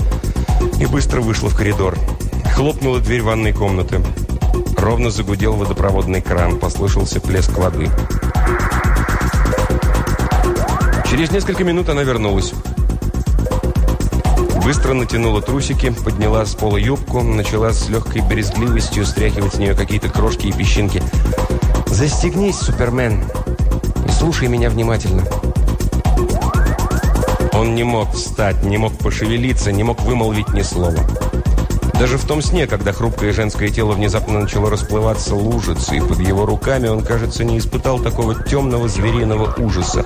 Speaker 1: и быстро вышла в коридор. Хлопнула дверь ванной комнаты. Ровно загудел водопроводный кран, послышался плеск воды. Через несколько минут она вернулась. Быстро натянула трусики, подняла с пола юбку, начала с легкой брезгливостью стряхивать с нее какие-то крошки и песчинки. «Застегнись, Супермен, и слушай меня внимательно». Он не мог встать, не мог пошевелиться, не мог вымолвить ни слова. Даже в том сне, когда хрупкое женское тело внезапно начало расплываться лужицей, под его руками он, кажется, не испытал такого темного звериного ужаса.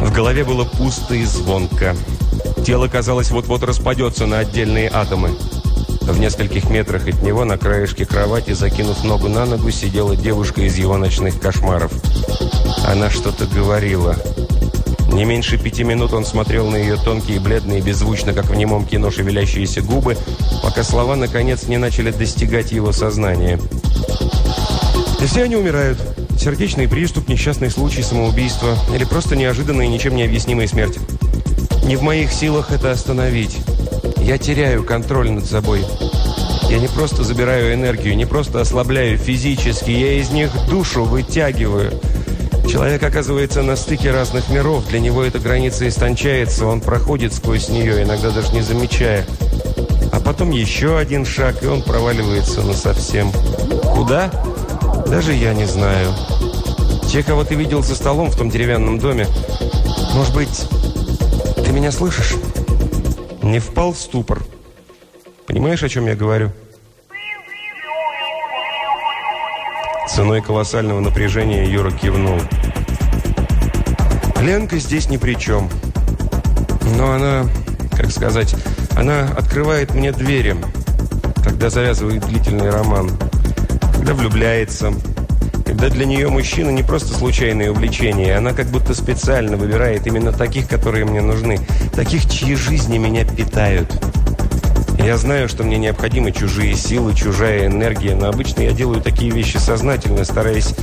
Speaker 1: В голове было пусто и звонко. Тело, казалось, вот-вот распадется на отдельные атомы. В нескольких метрах от него, на краешке кровати, закинув ногу на ногу, сидела девушка из его ночных кошмаров. Она что-то говорила. Не меньше пяти минут он смотрел на ее тонкие, бледные, беззвучно, как в немом кино, шевелящиеся губы, пока слова, наконец, не начали достигать его сознания. И все они умирают. Сердечный приступ, несчастный случай, самоубийство или просто неожиданная и ничем не объяснимая смерть. Не в моих силах это остановить. Я теряю контроль над собой. Я не просто забираю энергию, не просто ослабляю физически, я из них душу вытягиваю – Человек оказывается на стыке разных миров. Для него эта граница истончается, он проходит сквозь нее, иногда даже не замечая. А потом еще один шаг, и он проваливается на совсем. Куда? Даже я не знаю. Те, кого ты видел за столом в том деревянном доме, может быть, ты меня слышишь? Не впал в ступор. Понимаешь, о чем я говорю? Ценой колоссального напряжения Юра кивнул. Ленка здесь ни при чем. Но она, как сказать, она открывает мне двери, когда завязывает длительный роман, когда влюбляется, когда для нее мужчина не просто случайное увлечение, она как будто специально выбирает именно таких, которые мне нужны, таких, чьи жизни меня питают. Я знаю, что мне необходимы чужие силы, чужая энергия, но обычно я делаю такие вещи сознательно, стараясь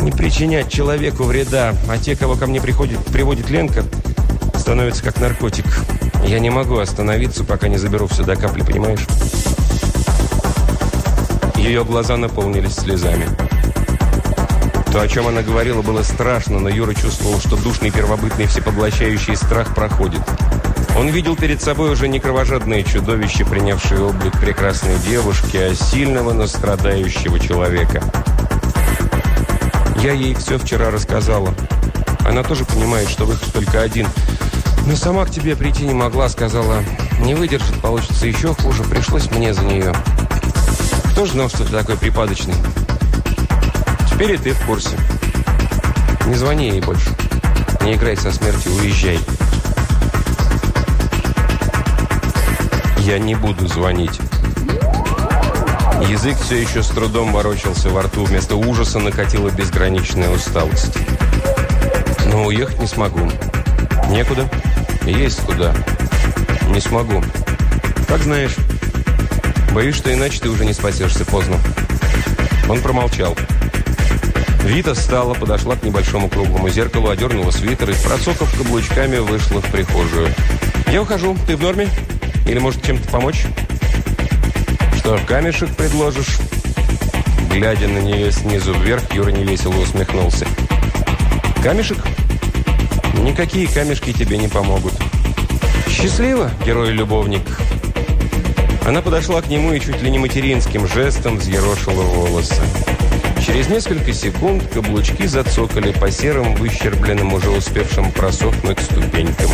Speaker 1: не причинять человеку вреда, а те, кого ко мне приходит, приводит Ленка, становятся как наркотик. Я не могу остановиться, пока не заберу все до капли, понимаешь? Ее глаза наполнились слезами. То, о чем она говорила, было страшно, но Юра чувствовал, что душный первобытный всепоглощающий страх проходит. Он видел перед собой уже не кровожадное чудовище, принявшее облик прекрасной девушки, а сильного, но страдающего человека. Я ей все вчера рассказала. Она тоже понимает, что выход только один. Но сама к тебе прийти не могла, сказала, не выдержит, получится еще хуже, пришлось мне за нее. Кто же знал, что ты такой припадочный? Теперь и ты в курсе. Не звони ей больше. Не играй со смертью, уезжай. Я не буду звонить. Язык все еще с трудом ворочался во рту. Вместо ужаса накатила безграничная усталость. Но уехать не смогу. Некуда. Есть куда. Не смогу. Как знаешь. Боюсь, что иначе ты уже не спасешься поздно. Он промолчал. Вита встала, подошла к небольшому круглому зеркалу, одернула свитер и, процокав каблучками, вышла в прихожую. «Я ухожу. Ты в норме? Или, может, чем-то помочь?» «Что, камешек предложишь?» Глядя на нее снизу вверх, Юра невесело усмехнулся. «Камешек? Никакие камешки тебе не помогут». «Счастливо, герой-любовник!» Она подошла к нему и чуть ли не материнским жестом взъерошила волосы. Через несколько секунд каблучки зацокали по серым, выщербленным, уже успевшим просохнуть ступенькам.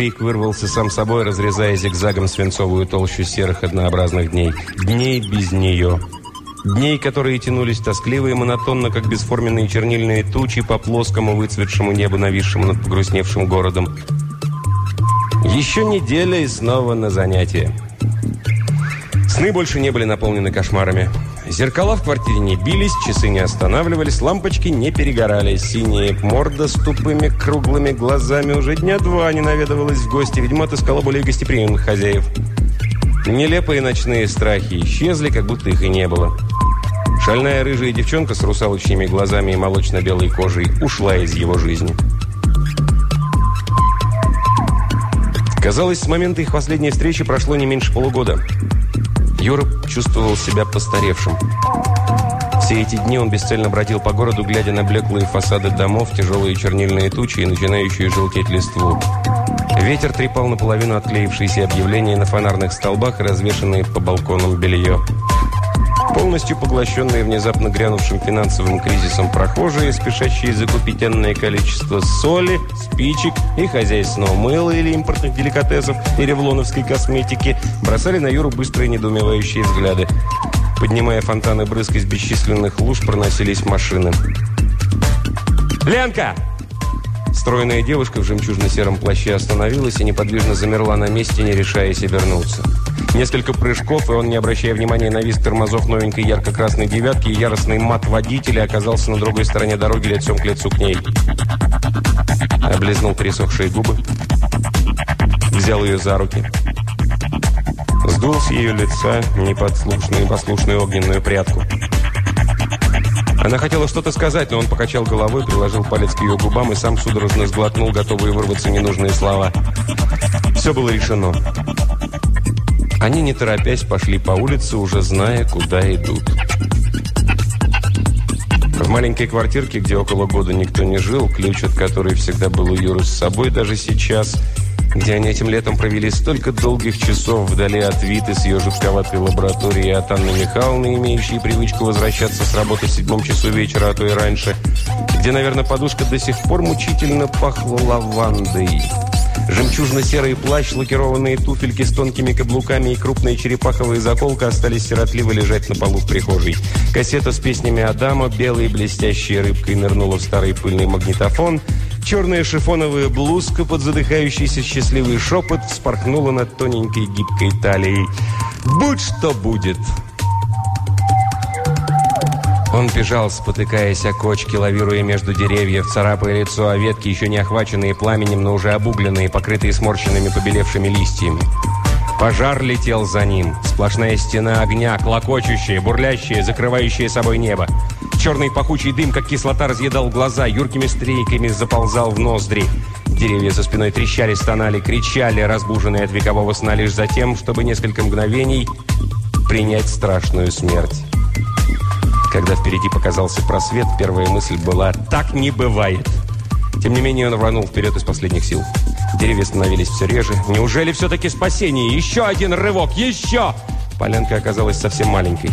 Speaker 1: Крик вырвался сам собой, разрезая зигзагом свинцовую толщу серых однообразных дней. Дней без нее. Дней, которые тянулись тоскливо и монотонно, как бесформенные чернильные тучи по плоскому выцветшему небу, нависшему над погрустневшим городом. Еще неделя и снова на занятия. Сны больше не были наполнены кошмарами. Зеркала в квартире не бились, часы не останавливались, лампочки не перегорали. Синяя морда с тупыми круглыми глазами уже дня два не наведывалась в гости. Видимо, отыскала более гостеприимных хозяев. Нелепые ночные страхи исчезли, как будто их и не было. Шальная рыжая девчонка с русалочными глазами и молочно-белой кожей ушла из его жизни. Казалось, с момента их последней встречи прошло не меньше полугода. Юра чувствовал себя постаревшим. Все эти дни он бесцельно бродил по городу, глядя на блеклые фасады домов, тяжелые чернильные тучи и начинающие желтеть листву. Ветер трепал наполовину отклеившиеся объявления на фонарных столбах и развешанные по балконам белье. Полностью поглощенные внезапно грянувшим финансовым кризисом прохожие, спешащие закупить энное количество соли, спичек и хозяйственного мыла или импортных деликатесов и ревлоновской косметики, бросали на Юру быстрые недоумевающие взгляды. Поднимая фонтаны брызг из бесчисленных луж, проносились машины. «Ленка!» Стройная девушка в жемчужно-сером плаще остановилась и неподвижно замерла на месте, не решаясь обернуться. Несколько прыжков, и он, не обращая внимания на визг тормозов новенькой ярко-красной девятки и яростный мат водителя, оказался на другой стороне дороги лицом к лицу к ней. Облизнул пересохшие губы, взял ее за руки, сдул с ее лица неподслушную, послушную огненную прядку. Она хотела что-то сказать, но он покачал головой, приложил палец к ее губам и сам судорожно сглотнул, готовые вырваться ненужные слова. Все было решено. Они, не торопясь, пошли по улице, уже зная, куда идут. В маленькой квартирке, где около года никто не жил, ключ от которой всегда был у Юры с собой, даже сейчас, где они этим летом провели столько долгих часов вдали от Виты с ее жутковатой лаборатории от Анны Михайловны, имеющей привычку возвращаться с работы в седьмом часу вечера, а то и раньше, где, наверное, подушка до сих пор мучительно пахла лавандой. Жемчужно-серый плащ, лакированные туфельки с тонкими каблуками и крупная черепаховая заколка остались сиротливо лежать на полу в прихожей. Кассета с песнями Адама, белой блестящей рыбкой нырнула в старый пыльный магнитофон. Черная шифоновая блузка под задыхающийся счастливый шепот вспорхнула над тоненькой гибкой талией. «Будь что будет!» Он бежал, спотыкаясь о кочки, лавируя между деревьев, царапая лицо о ветки, еще не охваченные пламенем, но уже обугленные, покрытые сморщенными побелевшими листьями. Пожар летел за ним. Сплошная стена огня, клокочущая, бурлящая, закрывающая собой небо. Черный пахучий дым, как кислота, разъедал глаза, юркими стрейками заползал в ноздри. Деревья за спиной трещали, стонали, кричали, разбуженные от векового сна лишь за тем, чтобы несколько мгновений принять страшную смерть. Когда впереди показался просвет, первая мысль была «так не бывает». Тем не менее, он рванул вперед из последних сил. Деревья становились все реже. Неужели все-таки спасение? Еще один рывок! Еще! Полянка оказалась совсем маленькой.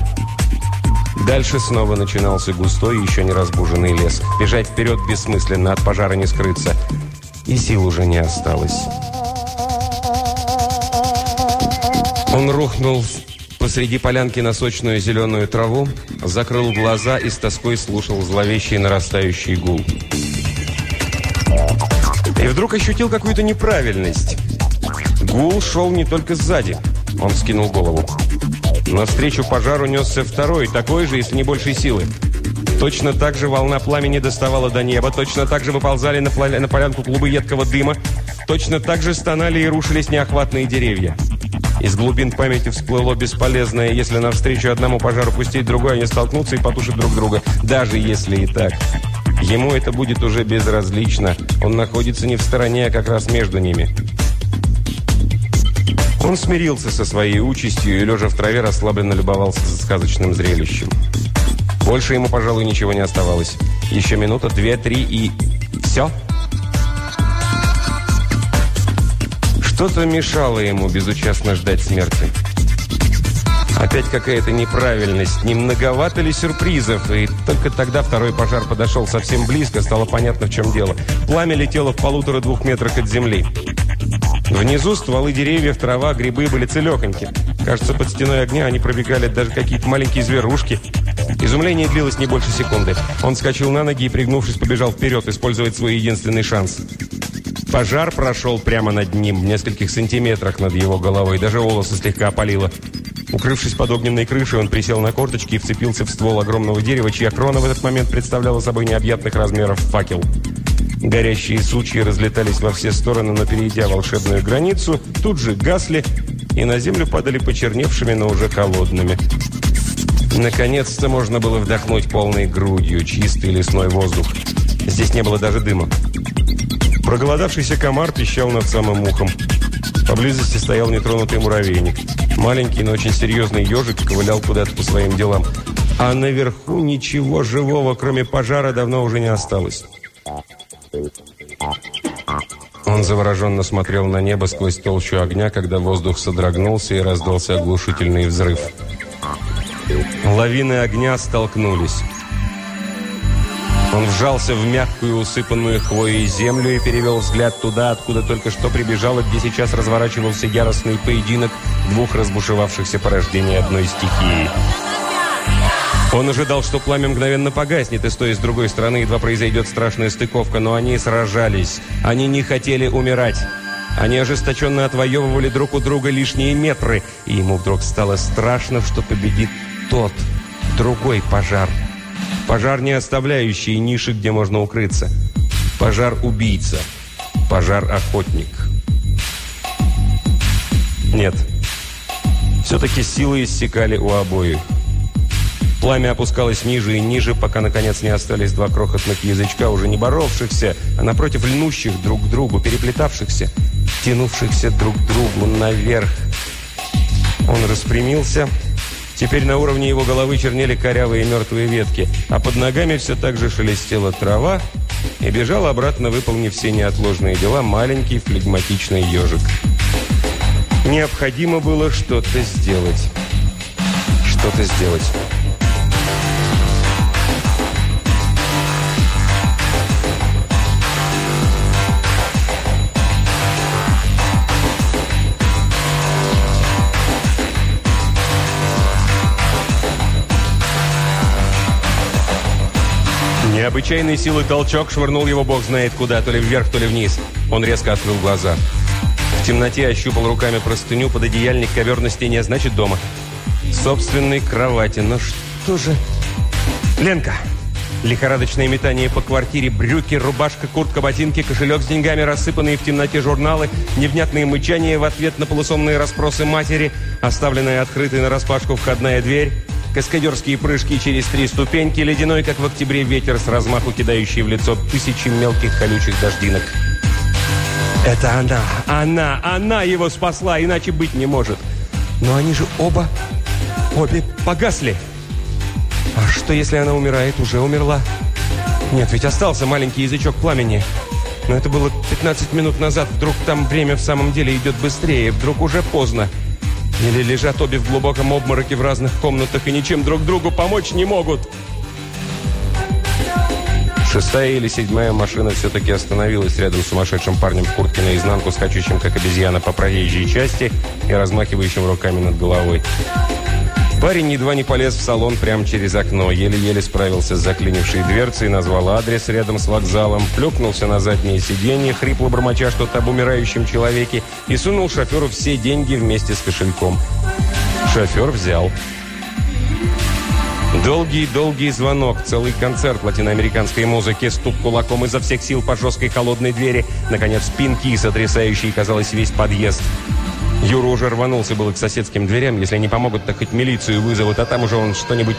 Speaker 1: Дальше снова начинался густой, еще не разбуженный лес. Бежать вперед бессмысленно, от пожара не скрыться. И сил уже не осталось. Он рухнул посреди полянки на сочную зеленую траву, закрыл глаза и с тоской слушал зловещий нарастающий гул. И вдруг ощутил какую-то неправильность. Гул шел не только сзади. Он скинул голову. Навстречу пожару несся второй, такой же, если не большей силы. Точно так же волна пламени доставала до неба, точно так же выползали на, на полянку клубы едкого дыма, точно так же стонали и рушились неохватные деревья. Из глубин памяти всплыло бесполезное, если навстречу одному пожару пустить другой, они столкнутся и потушат друг друга, даже если и так. Ему это будет уже безразлично. Он находится не в стороне, а как раз между ними. Он смирился со своей участью и, лежа в траве, расслабленно любовался сказочным зрелищем. Больше ему, пожалуй, ничего не оставалось. Еще минута, две, три и... Все. Что-то мешало ему безучастно ждать смерти. Опять какая-то неправильность. Не многовато ли сюрпризов? И только тогда второй пожар подошел совсем близко, стало понятно, в чем дело. Пламя летело в полутора-двух метрах от земли. Внизу стволы деревьев, трава, грибы были целехоньки. Кажется, под стеной огня они пробегали даже какие-то маленькие зверушки. Изумление длилось не больше секунды. Он вскочил на ноги и, пригнувшись, побежал вперед, использовать свой единственный шанс. Пожар прошел прямо над ним, в нескольких сантиметрах над его головой, даже волосы слегка опалило. Укрывшись под огненной крышей, он присел на корточки и вцепился в ствол огромного дерева, чья крона в этот момент представляла собой необъятных размеров факел. Горящие сучья разлетались во все стороны, но перейдя волшебную границу, тут же гасли и на землю падали почерневшими, но уже холодными. Наконец-то можно было вдохнуть полной грудью чистый лесной воздух. Здесь не было даже дыма. Проголодавшийся комар пищал над самым ухом. Поблизости стоял нетронутый муравейник. Маленький, но очень серьезный ежик ковылял куда-то по своим делам. А наверху ничего живого, кроме пожара, давно уже не осталось. Он завороженно смотрел на небо сквозь толщу огня, когда воздух содрогнулся и раздался оглушительный взрыв. Лавины огня столкнулись. Он вжался в мягкую, усыпанную хвоей землю и перевел взгляд туда, откуда только что прибежало, где сейчас разворачивался яростный поединок двух разбушевавшихся порождений одной стихии. Он ожидал, что пламя мгновенно погаснет, и стоя с другой стороны едва произойдет страшная стыковка, но они сражались. Они не хотели умирать. Они ожесточенно отвоевывали друг у друга лишние метры, и ему вдруг стало страшно, что победит тот, другой пожар. Пожар, не оставляющий ниши, где можно укрыться. Пожар-убийца. Пожар-охотник. Нет. Все-таки силы иссякали у обоих. Пламя опускалось ниже и ниже, пока, наконец, не остались два крохотных язычка, уже не боровшихся, а напротив льнущих друг к другу, переплетавшихся, тянувшихся друг к другу наверх. Он распрямился. Теперь на уровне его головы чернели корявые мертвые ветки, а под ногами все так же шелестела трава, и бежал обратно, выполнив все неотложные дела, маленький флегматичный ежик. Необходимо было что-то сделать. Что-то сделать. Необычайной силы толчок швырнул его бог знает куда, то ли вверх, то ли вниз. Он резко открыл глаза. В темноте ощупал руками простыню, под одеяльник ковер на стене, значит, дома. Собственной кровати. Но что же... Ленка! Лихорадочное метание по квартире, брюки, рубашка, куртка, ботинки, кошелек с деньгами, рассыпанные в темноте журналы, невнятные мычания в ответ на полусомные расспросы матери, оставленная открытой нараспашку входная дверь, Каскадерские прыжки через три ступеньки, ледяной, как в октябре, ветер с размаху кидающий в лицо тысячи мелких колючих дождинок. Это она, она, она его спасла, иначе быть не может. Но они же оба, обе погасли. А что, если она умирает, уже умерла? Нет, ведь остался маленький язычок пламени. Но это было 15 минут назад. Вдруг там время в самом деле идет быстрее. Вдруг уже поздно. Или лежат обе в глубоком обмороке в разных комнатах и ничем друг другу помочь не могут. Шестая или седьмая машина все-таки остановилась рядом с сумасшедшим парнем в куртке наизнанку, скачущим, как обезьяна, по проезжей части и размахивающим руками над головой. Парень едва не полез в салон прямо через окно, еле-еле справился с заклинившей дверцей, назвал адрес рядом с вокзалом, плюкнулся на заднее сиденье, хрипло бормоча что-то об умирающем человеке и сунул шоферу все деньги вместе с кошельком. Шофер взял. Долгий-долгий звонок, целый концерт латиноамериканской музыки, стук кулаком изо всех сил по жесткой холодной двери, наконец пинки, сотрясающие, казалось, весь подъезд. Юра уже рванулся было к соседским дверям. Если не помогут, так хоть милицию вызовут, а там уже он что-нибудь...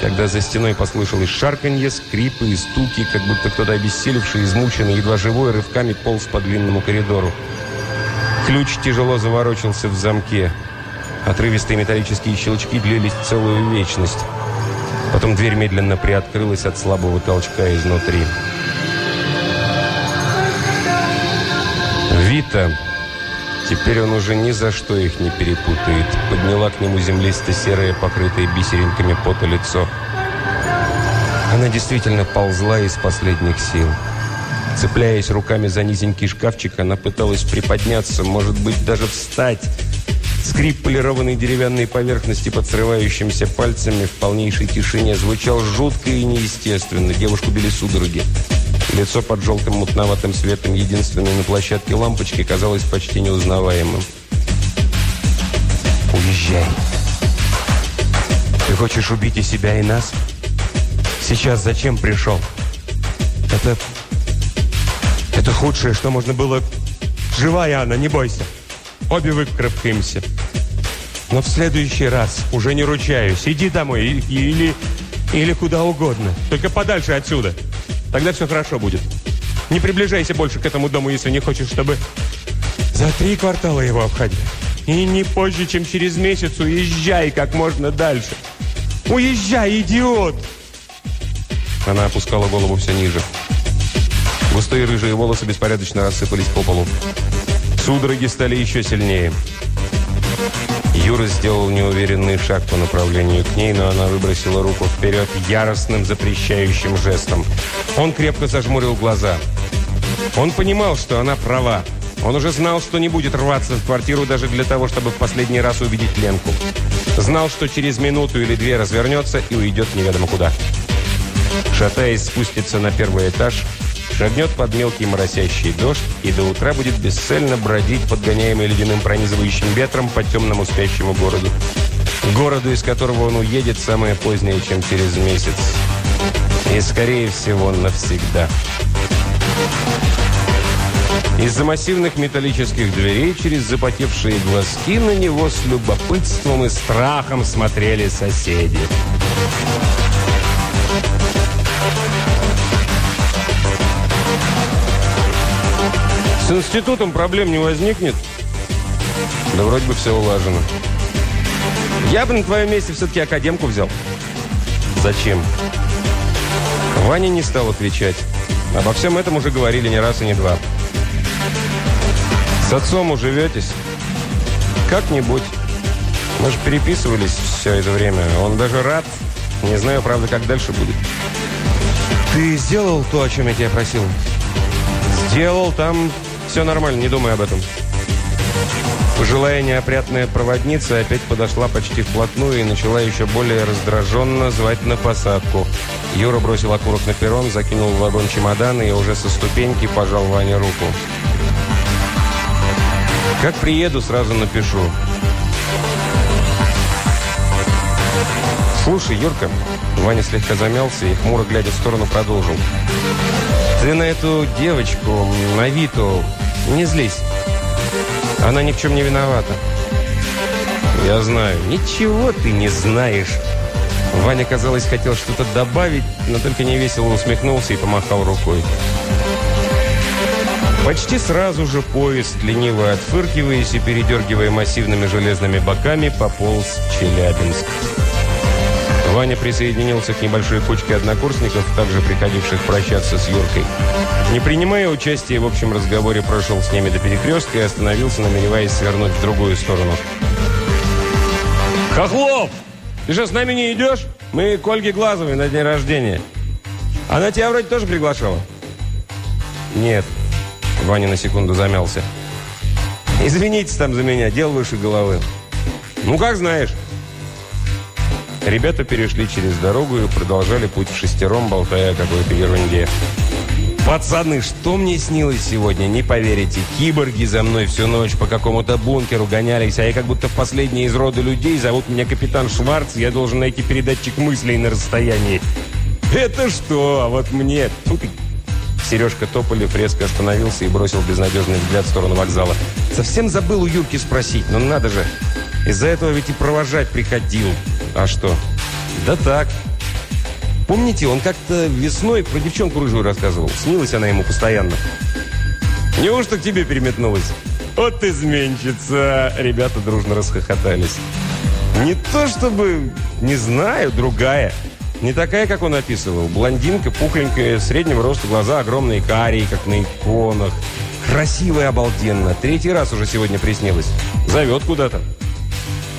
Speaker 1: Когда за стеной послышалось шарканье, скрипы и стуки, как будто кто-то обессилевший, измученный, едва живой, рывками полз по длинному коридору. Ключ тяжело заворочился в замке. Отрывистые металлические щелчки длились целую вечность. Потом дверь медленно приоткрылась от слабого толчка изнутри. «Вита!» Теперь он уже ни за что их не перепутает. Подняла к нему землисто-серое, покрытое бисеринками пота лицо. Она действительно ползла из последних сил. Цепляясь руками за низенький шкафчик, она пыталась приподняться, может быть, даже встать. Скрип полированной деревянной поверхности под срывающимися пальцами в полнейшей тишине звучал жутко и неестественно. Девушку били судороги. Лицо под желтым мутноватым светом единственной на площадке лампочки казалось почти неузнаваемым. «Уезжай. Ты хочешь убить и себя, и нас? Сейчас зачем пришел? Это... Это худшее, что можно было... Живая она, не бойся. Обе выкарабкаемся. Но в следующий раз уже не ручаюсь. Иди домой или... Или куда угодно. Только подальше отсюда. Тогда все хорошо будет. Не приближайся больше к этому дому, если не хочешь, чтобы за три квартала его обходили. И не позже, чем через месяц уезжай как можно дальше. Уезжай, идиот! Она опускала голову все ниже. Густые рыжие волосы беспорядочно рассыпались по полу. Судороги стали еще сильнее. Юра сделал неуверенный шаг по направлению к ней, но она выбросила руку вперед яростным запрещающим жестом. Он крепко зажмурил глаза. Он понимал, что она права. Он уже знал, что не будет рваться в квартиру даже для того, чтобы в последний раз увидеть Ленку. Знал, что через минуту или две развернется и уйдет неведомо куда. Шатаясь, спустится на первый этаж, шагнет под мелкий моросящий дождь и до утра будет бесцельно бродить, подгоняемый ледяным пронизывающим ветром по темному спящему городу. Городу, из которого он уедет самое позднее, чем через месяц. И, скорее всего, навсегда. Из-за массивных металлических дверей через запотевшие глазки на него с любопытством и страхом смотрели соседи. С институтом проблем не возникнет? Да вроде бы все улажено. Я бы на твоем месте все-таки академку взял. Зачем? Ваня не стал отвечать. Обо всем этом уже говорили не раз и не два. С отцом уживетесь? Как-нибудь. Мы же переписывались все это время. Он даже рад. Не знаю, правда, как дальше будет. Ты сделал то, о чем я тебя просил? Сделал. Там все нормально, не думай об этом. Пожилая неопрятная проводница опять подошла почти вплотную и начала еще более раздраженно звать на посадку. Юра бросил окурок на перрон, закинул в вагон чемоданы и уже со ступеньки пожал Ване руку. «Как приеду, сразу напишу». «Слушай, Юрка», Ваня слегка замялся и, хмуро глядя в сторону, продолжил. «Ты на эту девочку, на Виту, не злись. Она ни в чем не виновата. Я знаю. Ничего ты не знаешь. Ваня, казалось, хотел что-то добавить, но только невесело усмехнулся и помахал рукой. Почти сразу же поезд, лениво отфыркиваясь и передергивая массивными железными боками, пополз в Челябинск. Ваня присоединился к небольшой кучке однокурсников, также приходивших прощаться с Юркой. Не принимая участия в общем разговоре, прошел с ними до перекрестка и остановился, намереваясь свернуть в другую сторону. «Хохлов! Ты что, с нами не идешь? Мы к Ольге Глазовой на день рождения. Она тебя вроде тоже приглашала?» «Нет». Ваня на секунду замялся. «Извините там за меня, дел выше головы». «Ну, как знаешь». Ребята перешли через дорогу и продолжали путь в шестером, болтая о какой-то ерунде. «Пацаны, что мне снилось сегодня, не поверите. Киборги за мной всю ночь по какому-то бункеру гонялись, а я как будто в последние из рода людей. Зовут меня капитан Шварц, я должен найти передатчик мыслей на расстоянии». «Это что? А вот мне...» Сережка Тополев резко остановился и бросил безнадежный взгляд в сторону вокзала. «Совсем забыл у Юрки спросить, но надо же. Из-за этого ведь и провожать приходил». А что? Да так. Помните, он как-то весной про девчонку рыжую рассказывал. Снилась она ему постоянно. Неужто к тебе переметнулась? Вот изменщица! Ребята дружно расхохотались. Не то чтобы, не знаю, другая. Не такая, как он описывал. Блондинка, пухленькая, среднего роста, глаза огромные, карие, как на иконах. Красивая, обалденно. Третий раз уже сегодня приснилась. Зовет куда-то.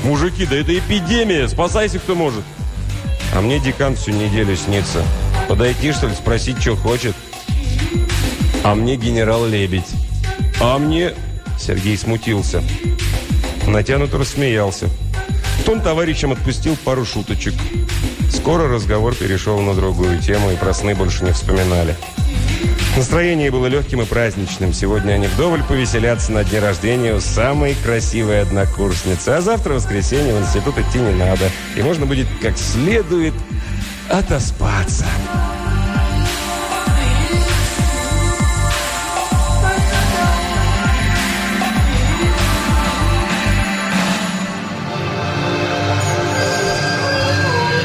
Speaker 1: Мужики, да это эпидемия, спасайся кто может. А мне декан всю неделю снится. Подойти, что ли, спросить, что хочет. А мне генерал Лебедь. А мне... Сергей смутился. Натянуто рассмеялся. Тон товарищам отпустил пару шуточек. Скоро разговор перешел на другую тему, и про сны больше не вспоминали. Настроение было легким и праздничным. Сегодня они вдоволь повеселятся на дне рождения у самой красивой однокурсницы. А завтра, воскресенье, в институт идти не надо. И можно будет как следует отоспаться.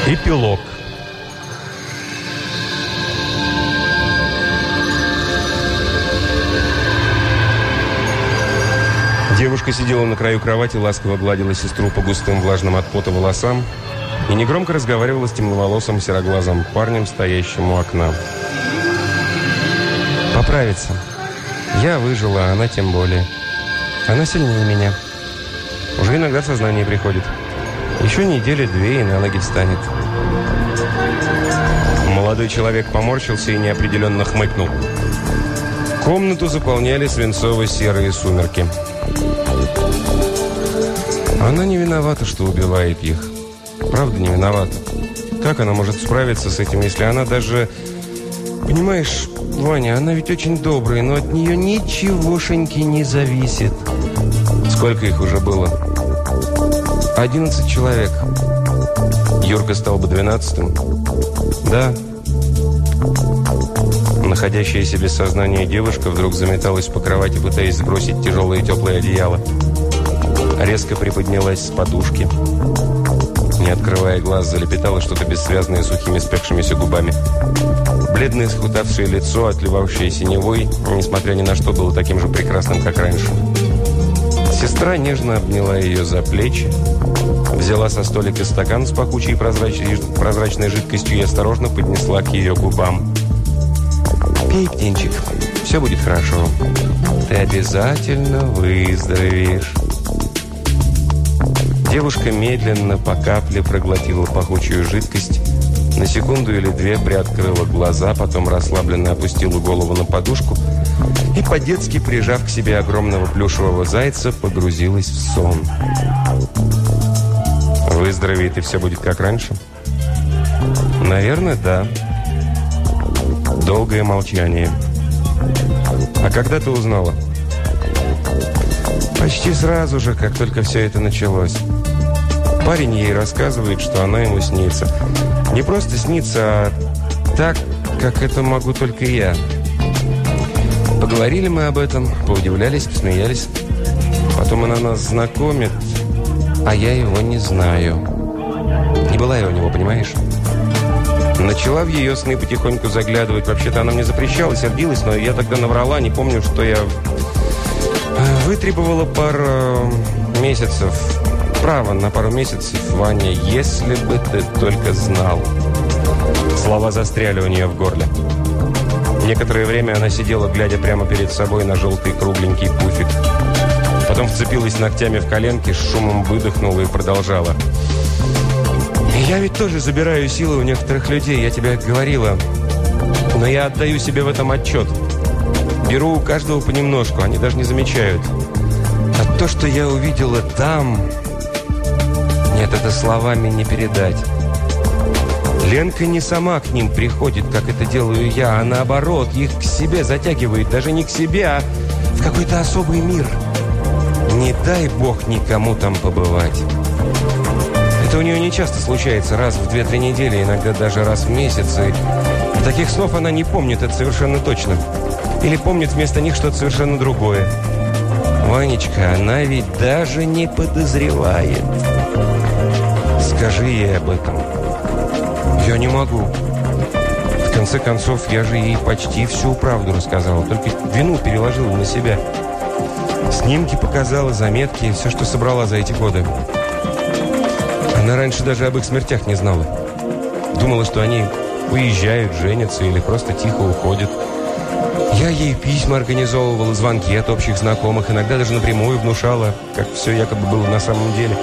Speaker 1: Эпилог Девушка сидела на краю кровати, ласково гладила сестру по густым влажным от пота волосам и негромко разговаривала с темноволосым сероглазым парнем, стоящим у окна. «Поправиться. Я выжила, а она тем более. Она сильнее меня. Уже иногда сознание приходит. Еще недели-две и на ноги встанет». Молодой человек поморщился и неопределенно хмыкнул. Комнату заполняли свинцово-серые сумерки. Она не виновата, что убивает их. Правда, не виновата. Как она может справиться с этим, если она даже... Понимаешь, Ваня, она ведь очень добрая, но от нее ничегошеньки не зависит. Сколько их уже было? Одиннадцать человек. Юрка стал бы двенадцатым. Да. Находящаяся без сознания девушка вдруг заметалась по кровати, пытаясь сбросить тяжелое теплое одеяло. Резко приподнялась с подушки. Не открывая глаз, залепетала что-то бессвязное сухими спекшимися губами. Бледное схудавшее лицо, отливавшее синевой, несмотря ни на что, было таким же прекрасным, как раньше. Сестра нежно обняла ее за плечи, взяла со столика стакан с пахучей прозрачной, прозрачной жидкостью и осторожно поднесла к ее губам. «Пей, птенчик, все будет хорошо. Ты обязательно выздоровеешь». Девушка медленно по капле проглотила пахучую жидкость, на секунду или две приоткрыла глаза, потом расслабленно опустила голову на подушку и, по-детски прижав к себе огромного плюшевого зайца, погрузилась в сон. Выздоровеет и все будет как раньше? Наверное, да. Долгое молчание. А когда ты узнала? Почти сразу же, как только все это началось. Парень ей рассказывает, что она ему снится. Не просто снится, а так, как это могу только я. Поговорили мы об этом, поудивлялись, посмеялись. Потом она нас знакомит, а я его не знаю. Не была я у него, понимаешь? Начала в ее сны потихоньку заглядывать. Вообще-то она мне запрещала, сердилась, но я тогда наврала, не помню, что я вытребовала пару месяцев право на пару месяцев, Ваня, если бы ты только знал. Слова застряли у нее в горле. Некоторое время она сидела, глядя прямо перед собой на желтый кругленький пуфик. Потом вцепилась ногтями в коленки, с шумом выдохнула и продолжала. «Я ведь тоже забираю силы у некоторых людей, я тебе говорила. Но я отдаю себе в этом отчет. Беру у каждого понемножку, они даже не замечают. А то, что я увидела там, нет, это словами не передать. Ленка не сама к ним приходит, как это делаю я, а наоборот, их к себе затягивает, даже не к себе, а в какой-то особый мир. Не дай бог никому там побывать. Это у нее не часто случается, раз в две-три недели, иногда даже раз в месяц. И таких снов она не помнит, это совершенно точно. Или помнит вместо них что-то совершенно другое. Ванечка, она ведь даже не подозревает. Скажи ей об этом. Я не могу. В конце концов, я же ей почти всю правду рассказала, только вину переложила на себя. Снимки показала, заметки, все, что собрала за эти годы. Она раньше даже об их смертях не знала. Думала, что они уезжают, женятся или просто тихо уходят. Я ей письма организовывала, звонки от общих знакомых, иногда даже напрямую внушала, как все якобы было на самом деле.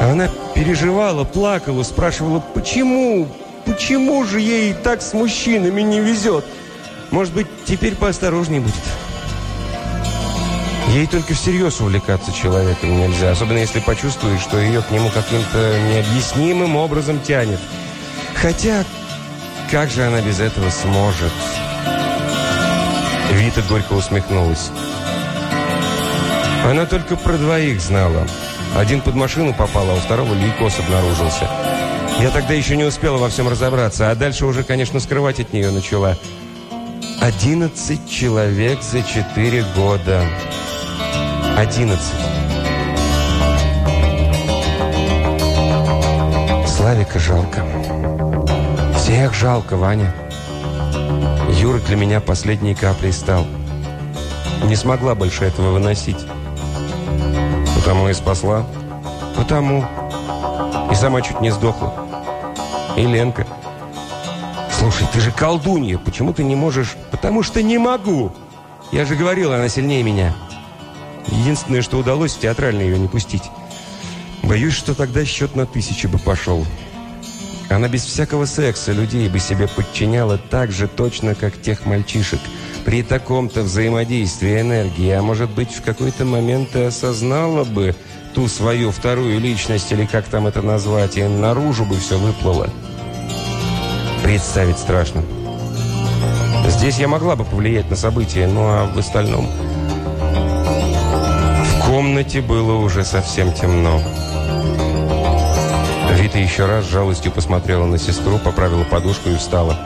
Speaker 1: А она переживала, плакала, спрашивала, почему, почему же ей так с мужчинами не везет? Может быть, теперь поосторожнее будет. Ей только всерьез увлекаться человеком нельзя, особенно если почувствует, что ее к нему каким-то необъяснимым образом тянет. Хотя, как же она без этого сможет? Вита горько усмехнулась. Она только про двоих знала. Один под машину попал, а у второго лейкоз обнаружился. Я тогда еще не успела во всем разобраться, а дальше уже, конечно, скрывать от нее начала. Одиннадцать человек за четыре года. Одиннадцать. Славика жалко. Всех жалко, Ваня. Юра для меня последней каплей стал. Не смогла больше этого выносить. Потому и спасла? Потому. И сама чуть не сдохла. И Ленка. Слушай, ты же колдунья. Почему ты не можешь? Потому что не могу. Я же говорила, она сильнее меня. Единственное, что удалось, в театральный ее не пустить. Боюсь, что тогда счет на тысячи бы пошел. Она без всякого секса людей бы себе подчиняла так же точно, как тех мальчишек. При таком-то взаимодействии энергии, а может быть, в какой-то момент ты осознала бы ту свою вторую личность, или как там это назвать, и наружу бы все выплыло. Представить страшно. Здесь я могла бы повлиять на события, ну а в остальном... Комнате было уже совсем темно. Вита еще раз с жалостью посмотрела на сестру, поправила подушку и встала.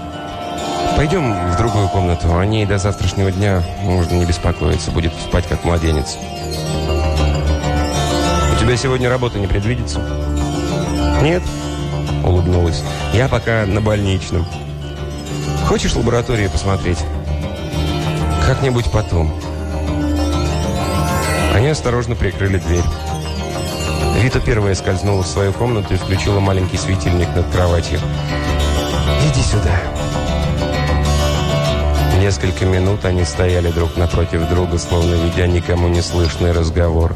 Speaker 1: «Пойдем в другую комнату. О ней до завтрашнего дня можно не беспокоиться. Будет спать, как младенец». «У тебя сегодня работа не предвидится?» «Нет», — улыбнулась. «Я пока на больничном». «Хочешь лабораторию посмотреть?» «Как-нибудь потом». Они осторожно прикрыли дверь. Вита первая скользнула в свою комнату и включила маленький светильник над кроватью. «Иди сюда». Несколько минут они стояли друг напротив друга, словно ведя никому не слышный разговор.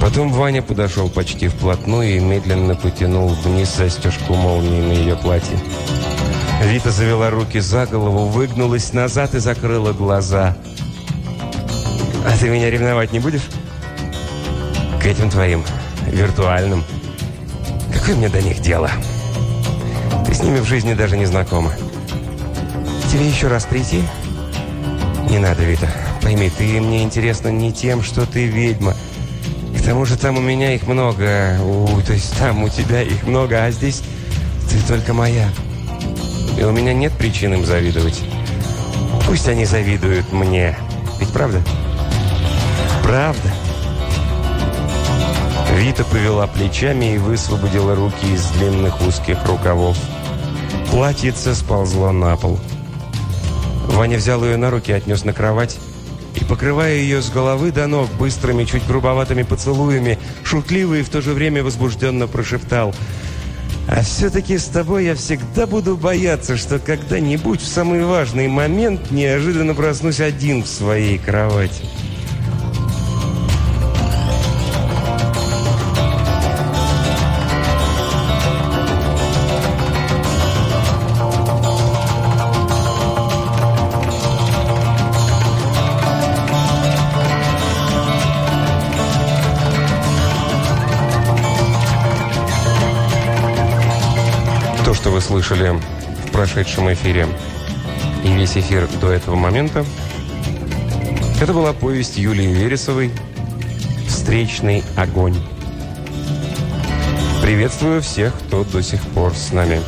Speaker 1: Потом Ваня подошел почти вплотную и медленно потянул вниз застежку молнии на ее платье. Вита завела руки за голову, выгнулась назад и закрыла глаза. «А ты меня ревновать не будешь?» к этим твоим виртуальным. Какое мне до них дело? Ты с ними в жизни даже не знакома. Тебе еще раз прийти? Не надо, Вита. Пойми, ты мне интересна не тем, что ты ведьма. К тому же там у меня их много. У, то есть там у тебя их много, а здесь ты только моя. И у меня нет причин им завидовать. Пусть они завидуют мне. Ведь правда? Правда? Вита повела плечами и высвободила руки из длинных узких рукавов. Платьице сползло на пол. Ваня взял ее на руки, отнес на кровать и, покрывая ее с головы до ног быстрыми, чуть грубоватыми поцелуями, шутливо и в то же время возбужденно прошептал «А все-таки с тобой я всегда буду бояться, что когда-нибудь в самый важный момент неожиданно проснусь один в своей кровати». Слышали в прошедшем эфире и весь эфир до этого момента, это была повесть Юлии Вересовой «Встречный огонь». Приветствую всех, кто до сих пор с нами.